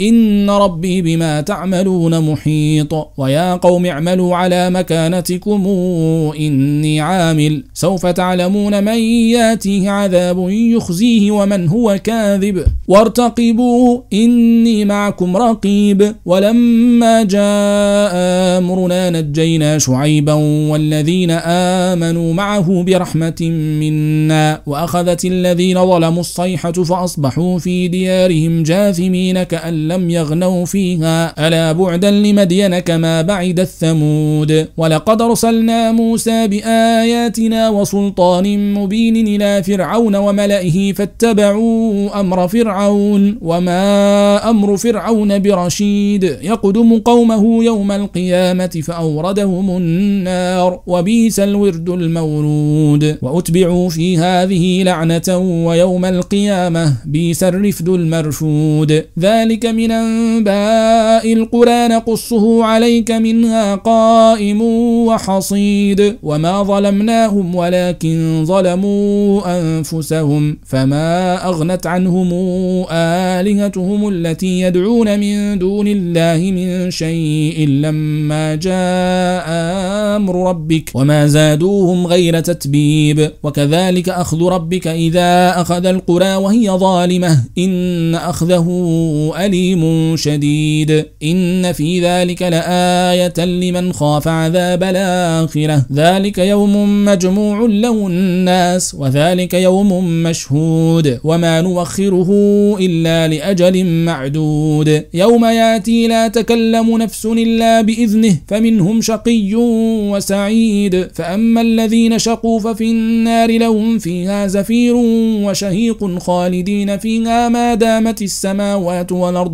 إن ربي بما تعملون محيط. ويا قوم اعملوا على مكانتكم إني عامل. سوف تعلمون من ياتيه عذاب يخزيه ومن هو كاذب. وارتقبوا إني معكم رقيب. ولما جاء أمرنا نجينا شعيبا والذين آمنوا معه برحمة منا. وأخذت الذين ظلموا الصيحة فأصبحوا في ديارهم جاثمين كأن لم يغنوا فيها. ألا بعدا لمدين كما بعد الثمود. ولقد أرسلنا موسى بآياتنا وسلطان مبين إلى فرعون وملئه فاتبعوا أمر فرعون. وما أمر فرعون برشيد. يقدم قومه يوم القيامة فأوردهم النار. وبيس الورد المورود. وأتبعوا في هذه لعنة ويوم القيامة. بيس الرفد المرفود ذلك من أنباء القرى نقصه عليك منها قائم وحصيد وما ظلمناهم ولكن ظلموا أنفسهم فما أغنت عنهم آلهتهم التي يدعون من دون الله من شيء لما جاء أمر ربك وما زادوهم غير تتبيب وكذلك أخذ ربك إذا أخذ القرى وهي ظالمة إن أخذه أليم شديد. إن في ذلك لآية لمن خاف عذاب الآخرة. ذلك يوم مجموع له الناس وذلك يوم مشهود. وما نوخره إلا لأجل معدود. يوم يأتي لا تكلم نفس إلا بإذنه فمنهم شقي وسعيد. فأما الذين شقوا ففي النار لهم فيها زفير وشهيق خالدين فيها ما دامت السماوات والأرض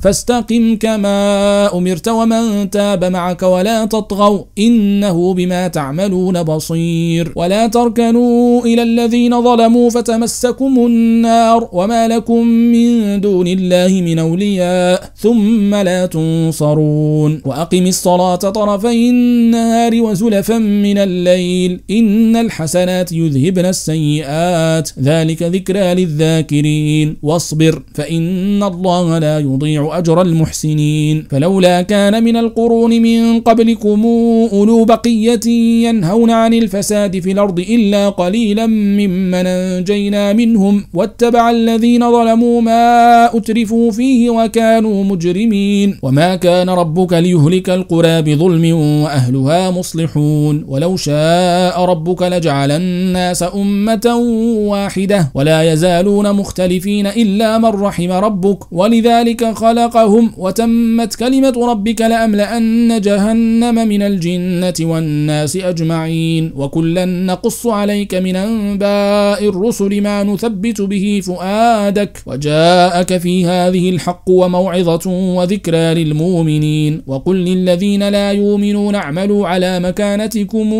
فاستقم كما أمرت ومن تاب معك ولا تطغوا إنه بما تعملون بصير. ولا تركنوا إلى الذين ظلموا فتمسكم النار وما لكم من دون الله من أولياء ثم لا تنصرون. وأقم الصلاة طرفي النهار وزلفا من الليل. إن الحسنات يذهبن السيئات. ذلك ذكرى للذاكرين. واصبر فإن الله لا يضيع أجر المحسنين. فلولا كان من القرون من قبلكم أولو بقية ينهون عن الفساد في الأرض إلا قليلا ممن أنجينا منهم واتبع الذين ظلموا ما أترفوا فيه وكانوا مجرمين. وما كان ربك ليهلك القرى بظلم وأهلها مصلحون. ولو شاء ربك لجعل الناس أمة واحدة. ولا يزالون مختلفين إلا من رحم ربك. ولذلك خلقهم وتمت كلمة ربك لأملأن جهنم من الجنة والناس أجمعين وكلا نقص عليك من أنباء الرسل ما نثبت به فؤادك وجاءك في هذه الحق وموعظة وذكرى للمؤمنين وقل للذين لا يؤمنون اعملوا على مكانتكم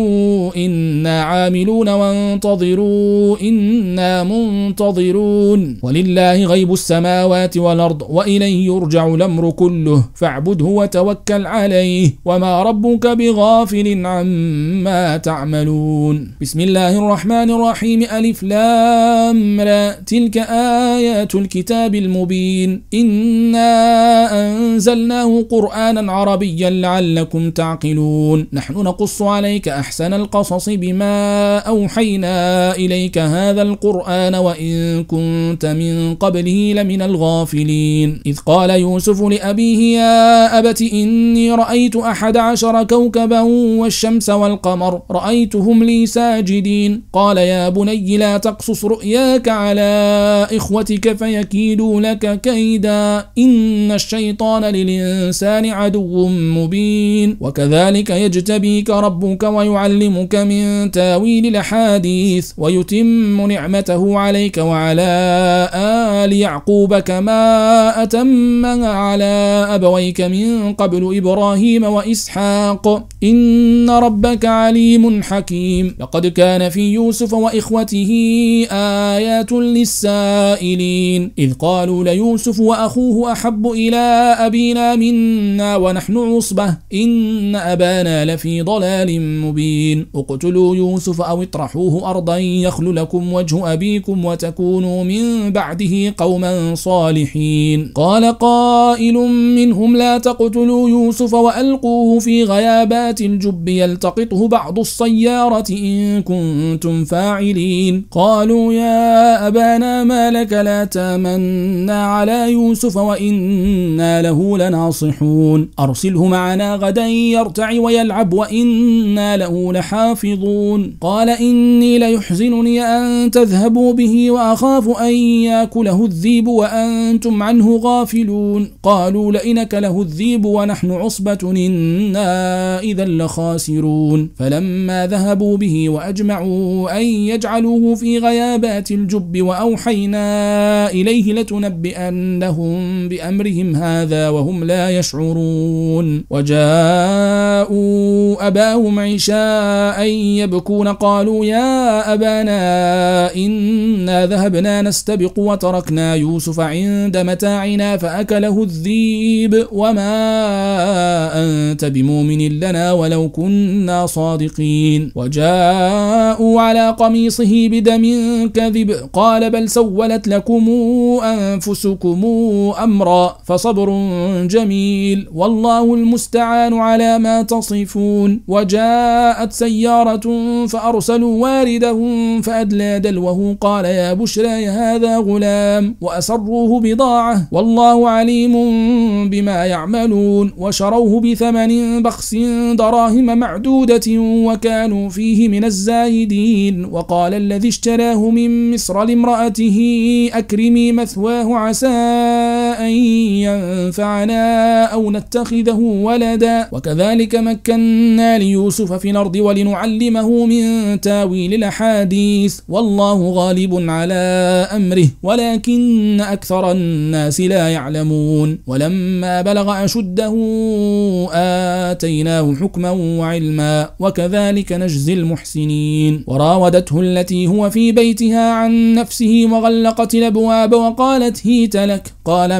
إنا عاملون وانتظروا إنا منتظرون ولله غيب السماوات والأرض وإليه يرجع الأمر كله فاعبده وتوكل عليه وما ربك بغافل عما تعملون. بسم الله الرحمن الرحيم. ألف لام را. تلك آيات الكتاب المبين. إنا أنزلناه قرآنا عربيا لعلكم تعقلون. نحن نقص عليك أحسن القصص بما أوحينا إليك هذا القرآن وإن كنت من قبله لمن الغافلين. إذ قال يوسف لأبيه يا أبت إني رأيت أحد عشر كوكبا والشمس والقمر رأيتهم لي ساجدين. قال يا بني لا تقصص رؤياك على إخوتك فيكيدوا لك كيدا إن الشيطان للإنسان عدو مبين. وكذلك يجتبيك ربك ويعلمك من تأويل الأحاديث ويتم نعمته عليك وعلى آل يعقوب كما أتمها على أبويك من قبل إبراهيم وإسحاق. إن ربك عليم حكيم. لقد كان في يوسف وإخوته آيات للسائلين. إذ قالوا ليوسف وأخوه أحب إلى أبينا منا ونحن عصبة. إن أبانا لفي ضلال مبين. اقتلوا يوسف أو اطرحوه أرضا يخل لكم وجه أبيكم وتكونوا من بعده قوما صالحين. قال قائل منهم لا تقتلوا يوسف وألقوه في غيابات الجب يلتقطه بعض السيارة إن كنتم فاعلين. قالوا يا أبانا ما لك لا تامنا على يوسف وإنا له لناصحون. أرسله معنا غدا يرتع ويلعب وإنا له لحافظون. قال إني ليحزنني أن تذهبوا به وأخاف أن يأكله الذيب وأنتم عنه غافلون. قالوا لئنك له الذيب ونحن عصبة إنا إذا لخاسرون. فلما ذهبوا به وأجمعوا أن يجعلوه في غيابات الجب وأوحينا إليه لتنبئنهم بأمرهم هذا وهم لا يشعرون. وجاءوا أباهم عشاء يبكون. قالوا يا أبانا إنا ذهبنا نستبق وتركنا يوسف عند متاعنا فأكله الذيب. وما أنت بمؤمن لنا ولو كنا صادقين. وجاءوا على قميصه بدم كذب. قال بل سولت لكم أنفسكم أمرا فصبر جميل. والله المستعان على ما تصفون. وجاءت سيارة فأرسلوا واردهم فأدلى دلوه. قال يا بشرى هذا غلام. وأسروه بضاعة. والله عليم بما يعملون. وشروه بثمن بخس دراهم معدودة وكانوا فيه من الزاهدين وقال الذي اشتراه من مصر لامرأته أكرمي مثواه عسى أن ينفعنا أو نتخذه ولدا. وكذلك مكنا ليوسف في الأرض ولنعلمه من تاويل الأحاديث. والله غالب على أمره ولكن أكثر الناس لا يعلمون. ولما بلغ أشده آتيناه حكما وعلما وكذلك نجزي المحسنين. وراودته التي هو في بيتها عن نفسه وغلقت الأبواب وقالت هيت لك. قال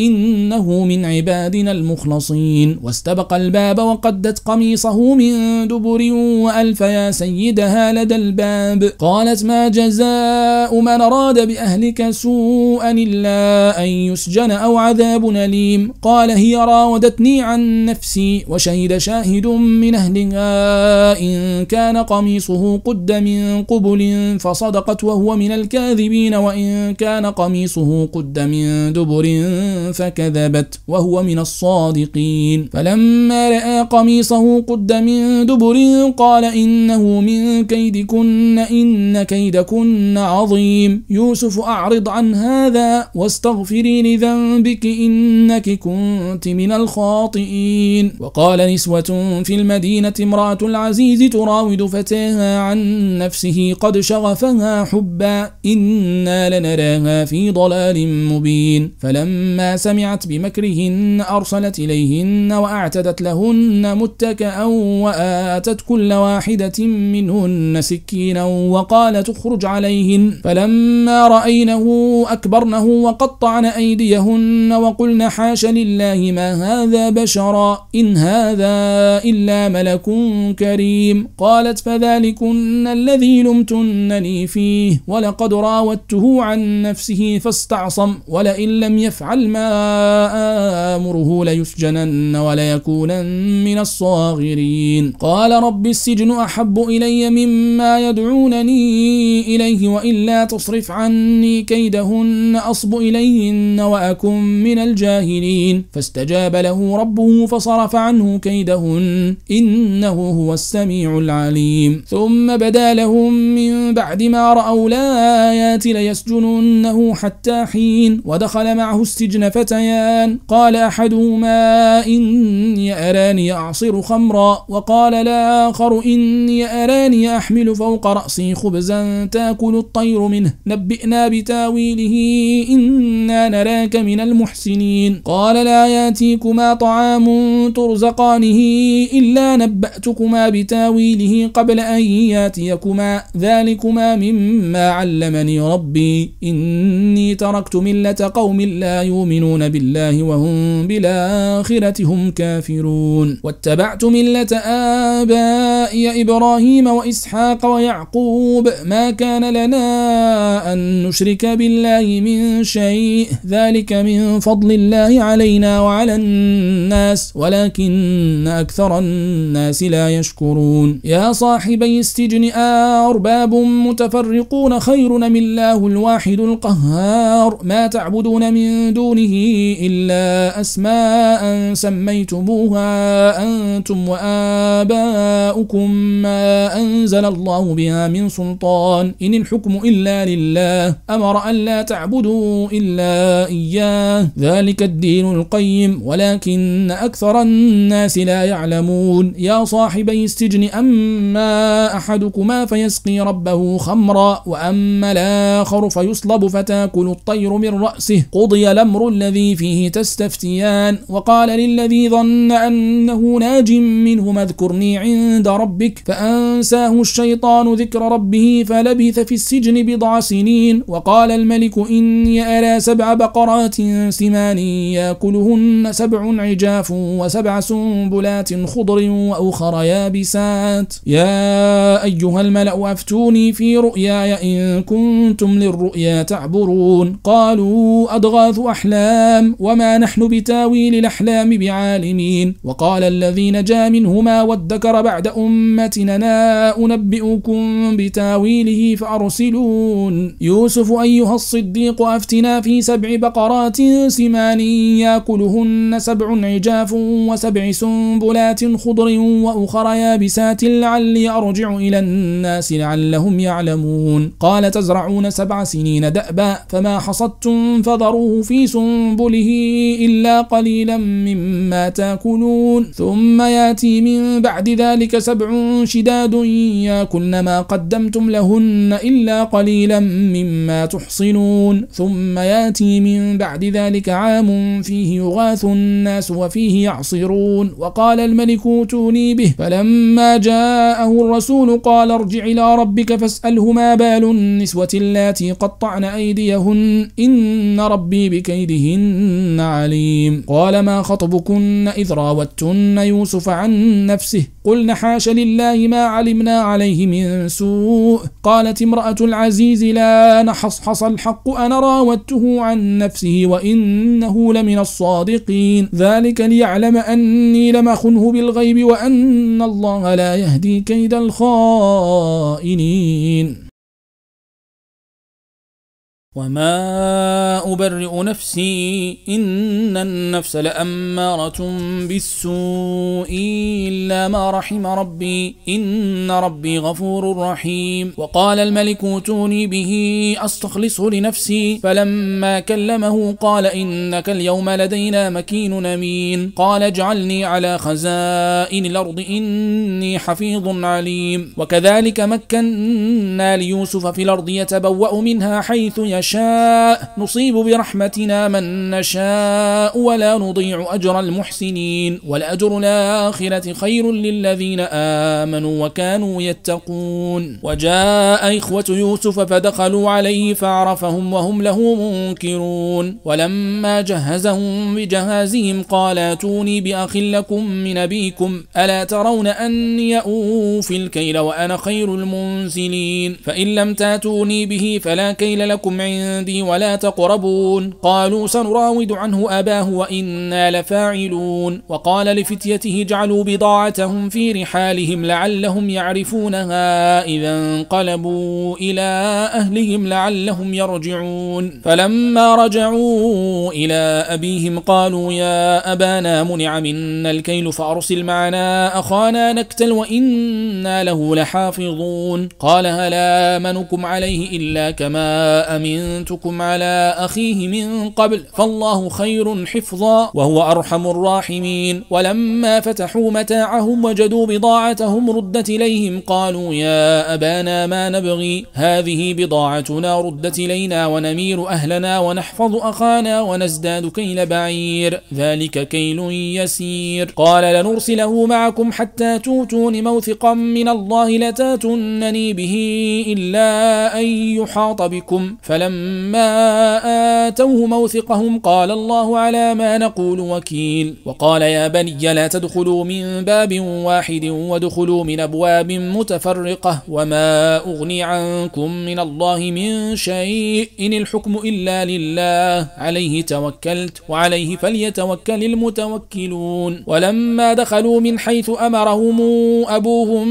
إنه من عبادنا المخلصين. واستبق الباب وقدت قميصه من دبر وألف يا سيدها لدى الباب. قالت ما جزاء من أراد بأهلك سوءا إلا أن يسجن أو عذاب أليم. قال هي راودتني عن نفسي وشهد شاهد من أهلها إن كان قميصه قد من قبل فصدقت وهو من الكاذبين وإن كان قميصه قد من دبر فكذبت وهو من الصادقين. فلما رأى قميصه قد من دبر قال إنه من كيدكن إن كيدكن عظيم. يوسف أعرض عن هذا واستغفري لذنبك إنك كنت من الخاطئين. وقال نسوة في المدينة امرأة العزيز تراود فتاها عن نفسه قد شغفها حبا إنا لنراها في ضلال مبين. فلما سمعت بمكرهن أرسلت إليهن وأعتدت لهن متكأ وآتت كل واحدة منهن سكينا وقالت اخرج عليهن. فلما رأينه أكبرنه وقطعن أيديهن وقلن حاش لله ما هذا بشرا إن هذا إلا ملك كريم. قالت فذلكن الذي لمتنني فيه ولقد راودته عن نفسه فاستعصم ولئن لم يفعل ما آمره ليسجنن وليكونن من الصاغرين. قال رب السجن أحب إلي مما يدعونني إليه وإلا تصرف عني كيدهن أصب إليهن وأكن من الجاهلين. فاستجاب له ربه فصرف عنه كيدهن إنه هو السميع العليم. ثم بدا لهم من بعد ما رأوا الآيات ليسجننه حتى حين ودخل معه السجن فتيان. قال أحدهما إني أراني أعصر خمرا. وقال الآخر إني أراني أحمل فوق رأسي خبزا تأكل الطير منه. نبئنا بتأويله إنا نراك من المحسنين. قال لا يأتيكما طعام ترزقانه إلا نبأتكما بتأويله قبل أن يأتيكما. ذلكما مما علمني ربي. إني تركت ملة قوم لا يؤمنون. بالله وهم بالآخرة هم كافرون. واتبعت ملة آبائي إبراهيم وإسحاق ويعقوب. ما كان لنا أن نشرك بالله من شيء. ذلك من فضل الله علينا وعلى الناس ولكن أكثر الناس لا يشكرون. يا صاحبي السجن أرباب متفرقون خير من الله الواحد القهار. ما تعبدون من دونه إلا أسماء سميتموها أنتم وآباؤكم ما أنزل الله بها من سلطان. إن الحكم إلا لله. أمر أن لا تعبدوا إلا إياه. ذلك الدين القيم. ولكن أكثر الناس لا يعلمون. يا صاحبي السجن أما أحدكما فيسقي ربه خمرا وأما الآخر فيصلب فتاكل الطير من رأسه. قضي الأمر الذي فيه تستفتيان وقال للذي ظن أنه ناج منه اذكرني عند ربك فأنساه الشيطان ذكر ربه فلبث في السجن بضع سنين وقال الملك إني أرى سبع بقرات سمان يأكلهن سبع عجاف وسبع سنبلات خضر وأخر يابسات يا أيها الملأ أفتوني في رؤياي إن كنتم للرؤيا تعبرون قالوا أضغاث أحلام الأحلام وما نحن بتاويل الأحلام بعالمين. وقال الذي نجا منهما وادكر بعد أمتنا أنبئكم بتاويله فأرسلون. يوسف أيها الصديق أفتنا في سبع بقرات سمان يأكلهن سبع عجاف وسبع سنبلات خضر وأخر يابسات لعلي أرجع إلى الناس لعلهم يعلمون. قال تزرعون سبع سنين دأبا فما حصدتم فذروه في سنبله إلا قليلا مما تأكلون. ثم يأتي من بعد ذلك سبع شداد ياكلن ما قدمتم لهن إلا قليلا مما تحصنون. ثم يأتي من بعد ذلك عام فيه يغاث الناس وفيه يعصرون. وقال الملك اوتوني به. فلما جاءه الرسول قال ارجع إلى ربك فاسأله ما بال النسوة اللاتي قطعن أيديهن. إن ربي بكيدهن عليم. قال ما خطبكن إذ راوتن يوسف عن نفسه؟ قلن حاش لله ما علمنا عليه من سوء. قالت امرأة العزيز لا نحصحص الحق أنا راودته عن نفسه وإنه لمن الصادقين. ذلك ليعلم أني لم أخنه بالغيب وأن الله لا يهدي كيد الخائنين. وما أبرئ نفسي إن النفس لأمارة بالسوء إلا ما رحم ربي إن ربي غفور رحيم وقال الملك اوتوني به أستخلصه لنفسي فلما كلمه قال إنك اليوم لدينا مكين أمين قال اجعلني على خزائن الأرض إني حفيظ عليم وكذلك مكنا ليوسف في الأرض يتبوأ منها حيث يشاء نشاء نصيب برحمتنا من نشاء ولا نضيع أجر المحسنين. والأجر الآخرة خير للذين آمنوا وكانوا يتقون. وجاء إخوة يوسف فدخلوا عليه فعرفهم وهم له منكرون. ولما جهزهم بجهازهم قال أتوني بأخ لكم من أبيكم ألا ترون أني أوفي الكيل وأنا خير المنزلين؟ فإن لم تأتوني به فلا كيل لكم عندي عندي ولا تقربون. قالوا سنراود عنه أباه وإنا لفاعلون. وقال لفتيته اجعلوا بضاعتهم في رحالهم لعلهم يعرفونها إذا انقلبوا إلى أهلهم لعلهم يرجعون. فلما رجعوا إلى أبيهم قالوا يا أبانا منع منا الكيل فأرسل معنا أخانا نكتل وإنا له لحافظون. قال هل آمنكم عليه إلا كما أمن أمنتكم على أخيه من قبل فالله خير حفظا وهو أرحم الراحمين. ولما فتحوا متاعهم وجدوا بضاعتهم ردت إليهم قالوا يا أبانا ما نبغي؟ هذه بضاعتنا ردت إلينا ونمير أهلنا ونحفظ أخانا ونزداد كيل بعير. ذلك كيل يسير. قال لنرسله معكم حتى توتون موثقا من الله لتاتونني به إلا أن يحاط بكم. فلما فلما آتوه موثقهم قال الله على ما نقول وكيل. وقال يا بني لا تدخلوا من باب واحد وادخلوا من أبواب متفرقة وما أغني عنكم من الله من شيء إن الحكم إلا لله. عليه توكلت وعليه فليتوكل المتوكلون. ولما دخلوا من حيث أمرهم أبوهم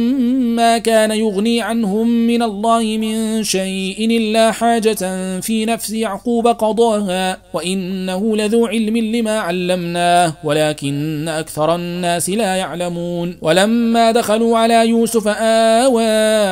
ما كان يغني عنهم من الله من شيء إلا حاجة في نفس يعقوب قضاها وإنه لذو علم لما علمناه ولكن أكثر الناس لا يعلمون. ولما دخلوا على يوسف آوى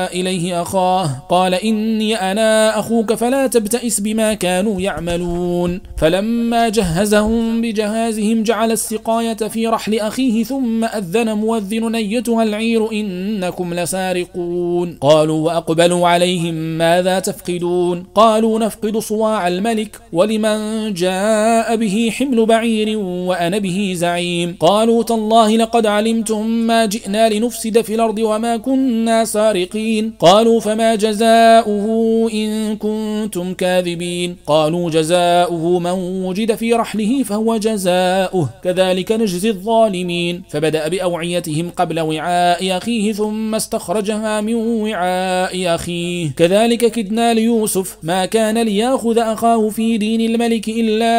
إليه أخاه قال إني أنا أخوك فلا تبتئس بما كانوا يعملون. فلما جهزهم بجهازهم جعل السقاية في رحل أخيه ثم أذن مؤذن أيتها العير إنكم لسارقون. قالوا وأقبلوا عليهم ماذا تفقدون؟ قالوا نفقد صواع الملك ولمن جاء به حمل بعير وأنا به زعيم. قالوا تالله لقد علمتم ما جئنا لنفسد في الأرض وما كنا سارقين. قالوا فما جزاؤه إن كنتم كاذبين؟ قالوا جزاؤه من وجد في رحله فهو جزاؤه كذلك نجزي الظالمين. فبدأ بأوعيتهم قبل وعاء أخيه ثم استخرجها من وعاء أخيه. كذلك كدنا ليوسف ما كان كان ليأخذ أخاه في دين الملك إلا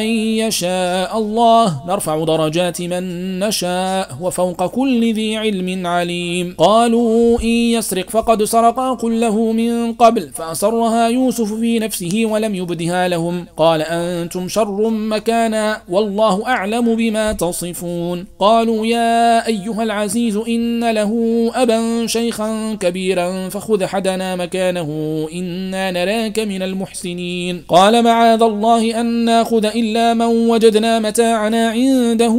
أن يشاء الله. نرفع درجات من نشاء وفوق كل ذي علم عليم. قالوا إن يسرق فقد سرق قل له من قبل فأسرها يوسف في نفسه ولم يبدها لهم. قال أنتم شر مكانا والله أعلم بما تصفون. قالوا يا أيها العزيز إن له أبا شيخا كبيرا فخذ حدنا مكانه إنا نراك من المحسنين. قال معاذ الله أن نأخذ إلا من وجدنا متاعنا عنده.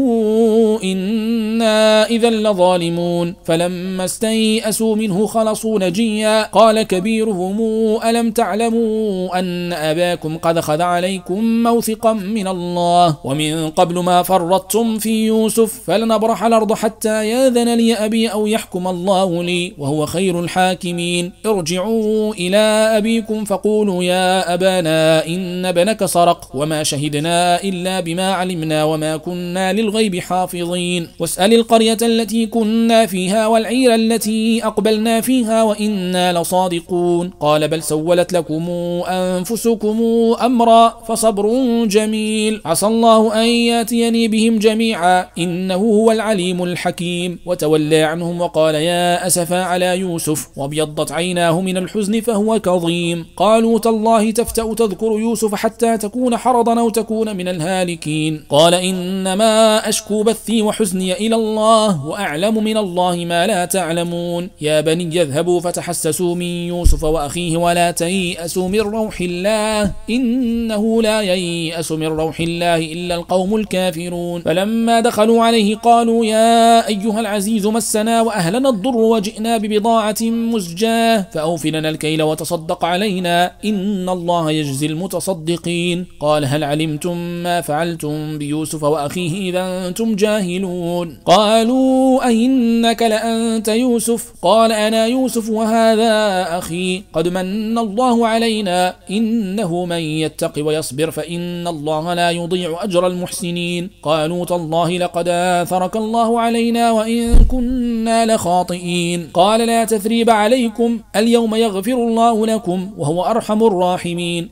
إنا إذا لظالمون. فلما استيئسوا منه خلصوا نجيا. قال كبيرهم ألم تعلموا أن أباكم قد خذ عليكم موثقا من الله؟ ومن قبل ما فرطتم في يوسف فلنبرح الأرض حتى ياذن لي أبي أو يحكم الله لي وهو خير الحاكمين. ارجعوا إلى أبيكم فقولوا يا أبانا إن بنك سرق وما شهدنا إلا بما علمنا وما كنا للغيب حافظين. واسأل القرية التي كنا فيها والعير التي أقبلنا فيها وإنا لصادقون. قال بل سولت لكم أنفسكم أمرا فصبر جميل. عسى الله أن ياتيني بهم جميعا. إنه هو العليم الحكيم. وتولى عنهم وقال يا أسفا على يوسف وابيضت عيناه من الحزن فهو كظيم. قالوا تالله تفتأ تذكر يوسف حتى تكون حرضا أو تكون من الهالكين. قال إنما أشكو بثي وحزني إلى الله وأعلم من الله ما لا تعلمون. يا بني يذهبوا فتحسسوا من يوسف وأخيه ولا تيأسوا من روح الله. إنه لا ييأس من روح الله إلا القوم الكافرون. فلما دخلوا عليه قالوا يا أيها العزيز مسنا وأهلنا الضر وجئنا ببضاعة مزجاة. فأوفلنا الكيل وتصدق علينا. إن الله يجزي المتصدقين قال هل علمتم ما فعلتم بيوسف وأخيه إذا أنتم جاهلون قالوا أئنك لأنت يوسف قال أنا يوسف وهذا أخي قد من الله علينا إنه من يتق ويصبر فإن الله لا يضيع أجر المحسنين قالوا تالله لقد آثرك الله علينا وإن كنا لخاطئين قال لا تثريب عليكم اليوم يغفر الله لكم وهو أرحم الراحمين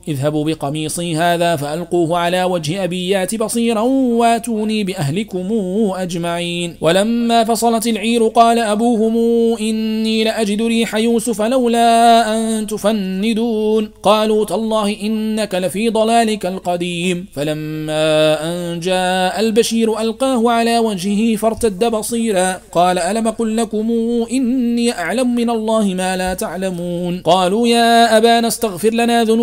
اذهبوا بقميصي هذا فألقوه على وجه أبيات بصيرا واتوني بأهلكم أجمعين. ولما فصلت العير قال أبوهم إني لأجد ريح يوسف لولا أن تفندون. قالوا تالله إنك لفي ضلالك القديم. فلما أن جاء البشير ألقاه على وجهه فارتد بصيرا. قال ألم قل لكم إني أعلم من الله ما لا تعلمون. قالوا يا أبانا استغفر لنا ذنوبنا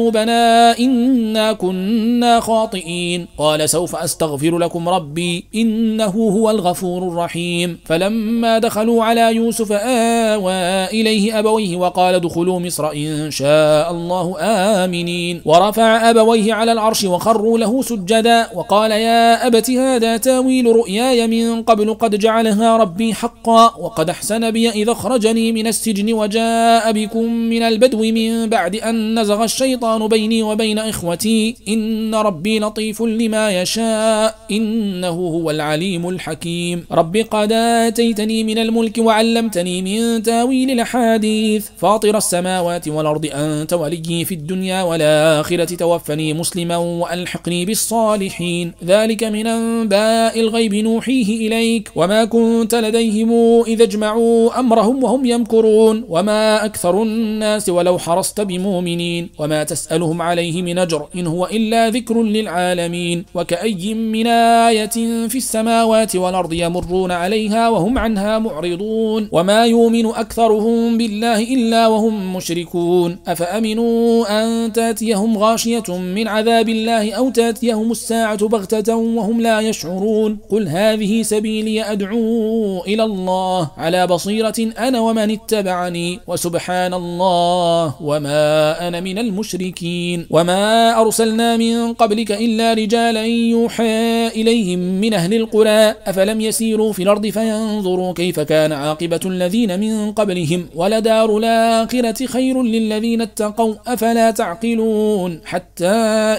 إنا كنا خاطئين. قال سوف أستغفر لكم ربي إنه هو الغفور الرحيم. فلما دخلوا على يوسف آوى إليه أبويه وقال ادخلوا مصر إن شاء الله آمنين. ورفع أبويه على العرش وخروا له سجدا. وقال يا أبت هذا تاويل رؤياي من قبل قد جعلها ربي حقا وقد أحسن بي إذا أخرجني من السجن وجاء بكم من البدو من بعد أن نزغ الشيطان بيني وبين إخوتي إن ربي لطيف لما يشاء إنه هو العليم الحكيم. رب قد آتيتني من الملك وعلمتني من تأويل الأحاديث. فاطر السماوات والأرض أنت ولي في الدنيا والآخرة توفني مسلما وألحقني بالصالحين. ذلك من أنباء الغيب نوحيه إليك. وما كنت لديهم إذا أجمعوا أمرهم وهم يمكرون. وما أكثر الناس ولو حرصت بمؤمنين. وما تسألهم عليه من أجر. إن هو إلا ذكر للعالمين. وكأي من آية في السماوات والأرض يمرون عليها وهم عنها معرضون. وما يؤمن أكثرهم بالله إلا وهم مشركون. أفأمنوا أن تأتيهم غاشية من عذاب الله أو تأتيهم الساعة بغتة وهم لا يشعرون؟ قل هذه سبيلي أدعو إلى الله. على بصيرة أنا ومن اتبعني. وسبحان الله وما أنا من المشركين. وما أرسلنا من قبلك إلا رجالا يوحى إليهم من أهل القرى أفلم يسيروا في الأرض فينظروا كيف كان عاقبة الذين من قبلهم ولدار الآخرة خير للذين اتقوا أفلا تعقلون حتى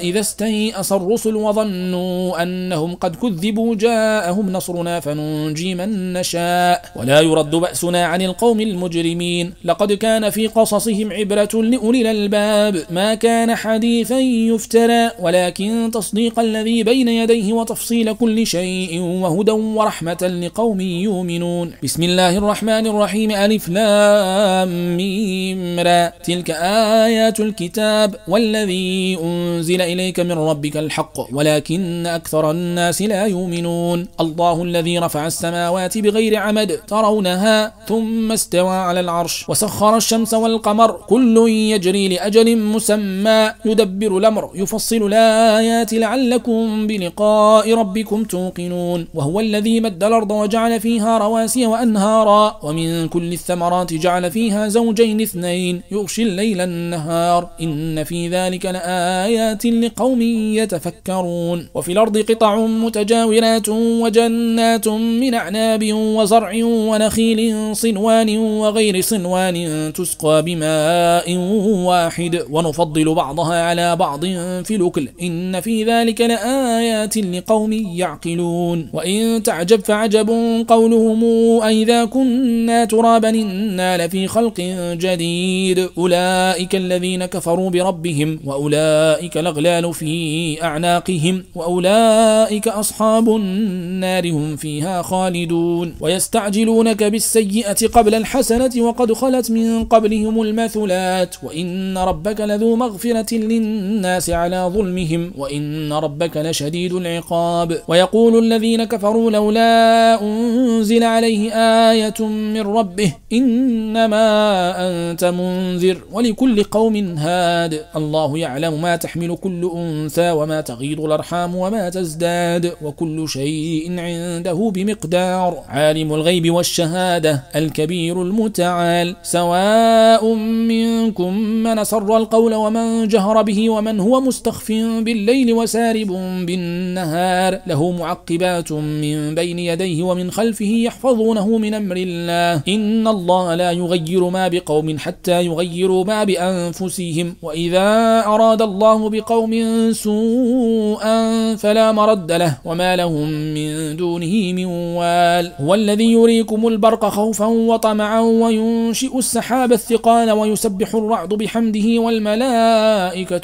إذا استيأس الرسل وظنوا أنهم قد كذبوا جاءهم نصرنا فننجي من نشاء ولا يرد بأسنا عن القوم المجرمين لقد كان في قصصهم عبرة لأولي الألباب ما ما كان حديثا يفترى ولكن تصديق الذي بين يديه وتفصيل كل شيء وهدى ورحمة لقوم يؤمنون. بسم الله الرحمن الرحيم. ألف لام ميم را. تلك آيات الكتاب والذي أنزل إليك من ربك الحق ولكن أكثر الناس لا يؤمنون. الله الذي رفع السماوات بغير عمد ترونها ثم استوى على العرش وسخر الشمس والقمر كل يجري لأجل مسمى يدبر الأمر يفصل الآيات لعلكم بلقاء ربكم توقنون. وهو الذي مد الأرض وجعل فيها رواسي وأنهارا ومن كل الثمرات جعل فيها زوجين اثنين يغشي الليل النهار. إن في ذلك لآيات لقوم يتفكرون. وفي الأرض قطع متجاورات وجنات من أعناب وزرع ونخيل صنوان وغير صنوان تسقى بماء واحد. ونفضل بعضها على بعض في الأكل. إن في ذلك لآيات لقوم يعقلون. وإن تعجب فعجب قولهم أئذا كنا ترابا إنا لفي خلق جديد. أولئك الذين كفروا بربهم وأولئك الأغلال في أعناقهم وأولئك أصحاب النار هم فيها خالدون. ويستعجلونك بالسيئة قبل الحسنة وقد خلت من قبلهم المثلات. وإن ربك لذو مغفرة للناس على ظلمهم وإن ربك لشديد العقاب. ويقول الذين كفروا لولا أنزل عليه آية من ربه إنما أنت منذر ولكل قوم هاد. الله يعلم ما تحمل كل أنثى وما تغيض الأرحام وما تزداد وكل شيء عنده بمقدار. عالم الغيب والشهادة الكبير المتعال. سواء منكم من سر القول ومن جهر به ومن هو مستخف بالليل وسارب بالنهار. له معقبات من بين يديه ومن خلفه يحفظونه من أمر الله. إن الله لا يغير ما بقوم حتى يغيروا ما بأنفسهم. وإذا أراد الله بقوم سوءا فلا مرد له. وما لهم من دونه من وال. هو الذي يريكم البرق خوفا وطمعا وينشئ السحاب الثقال ويسبح الرعد بحمده والملائكة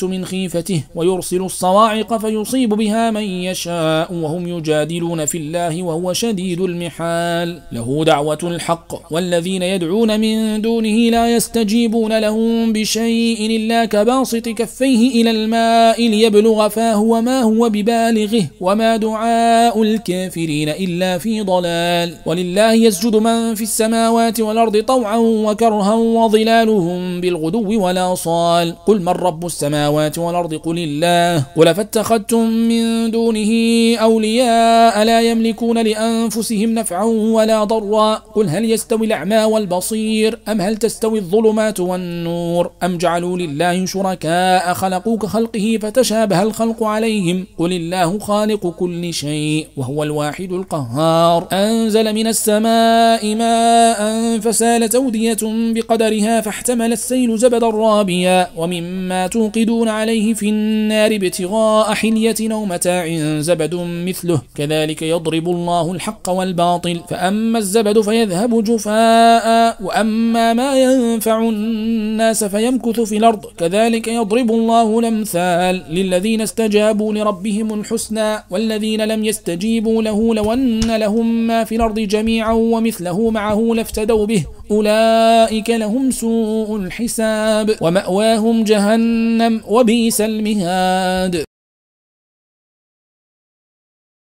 من خيفته ويرسل الصواعق فيصيب بها من يشاء وهم يجادلون في الله وهو شديد المحال. له دعوة الحق والذين يدعون من دونه لا يستجيبون لهم بشيء إلا كباسط كفيه إلى الماء ليبلغ فاه وما هو ببالغه وما دعاء الكافرين إلا في ضلال. ولله يسجد من في السماوات والأرض طوعا وكرها وظلالهم بالغدو ولا صال قل من رب السماوات والأرض قل الله قل فاتخذتم من دونه أولياء لا يملكون لأنفسهم نفعا ولا ضرا قل هل يستوي الأعمى والبصير أم هل تستوي الظلمات والنور أم جعلوا لله شركاء خلقوا كخلقه فتشابه الخلق عليهم قل الله خالق كل شيء وهو الواحد القهار أنزل من السماء ماء فسالت أودية بقدرها فاحتمل السيل زبدا رابيا ومما توقدون عليه في النار ابتغاء حلية أو متاع زبد مثله. كذلك يضرب الله الحق والباطل فأما الزبد فيذهب جفاء وأما ما ينفع الناس فيمكث في الأرض. كذلك يضرب الله الأمثال للذين استجابوا لربهم الحسنى والذين لم يستجيبوا له لو أن لهم ما في الأرض جميعا ومثله معه لافتدوا به. أولئك لهم سوء الحساب. ومأواهم جهنم وبئس المهاد.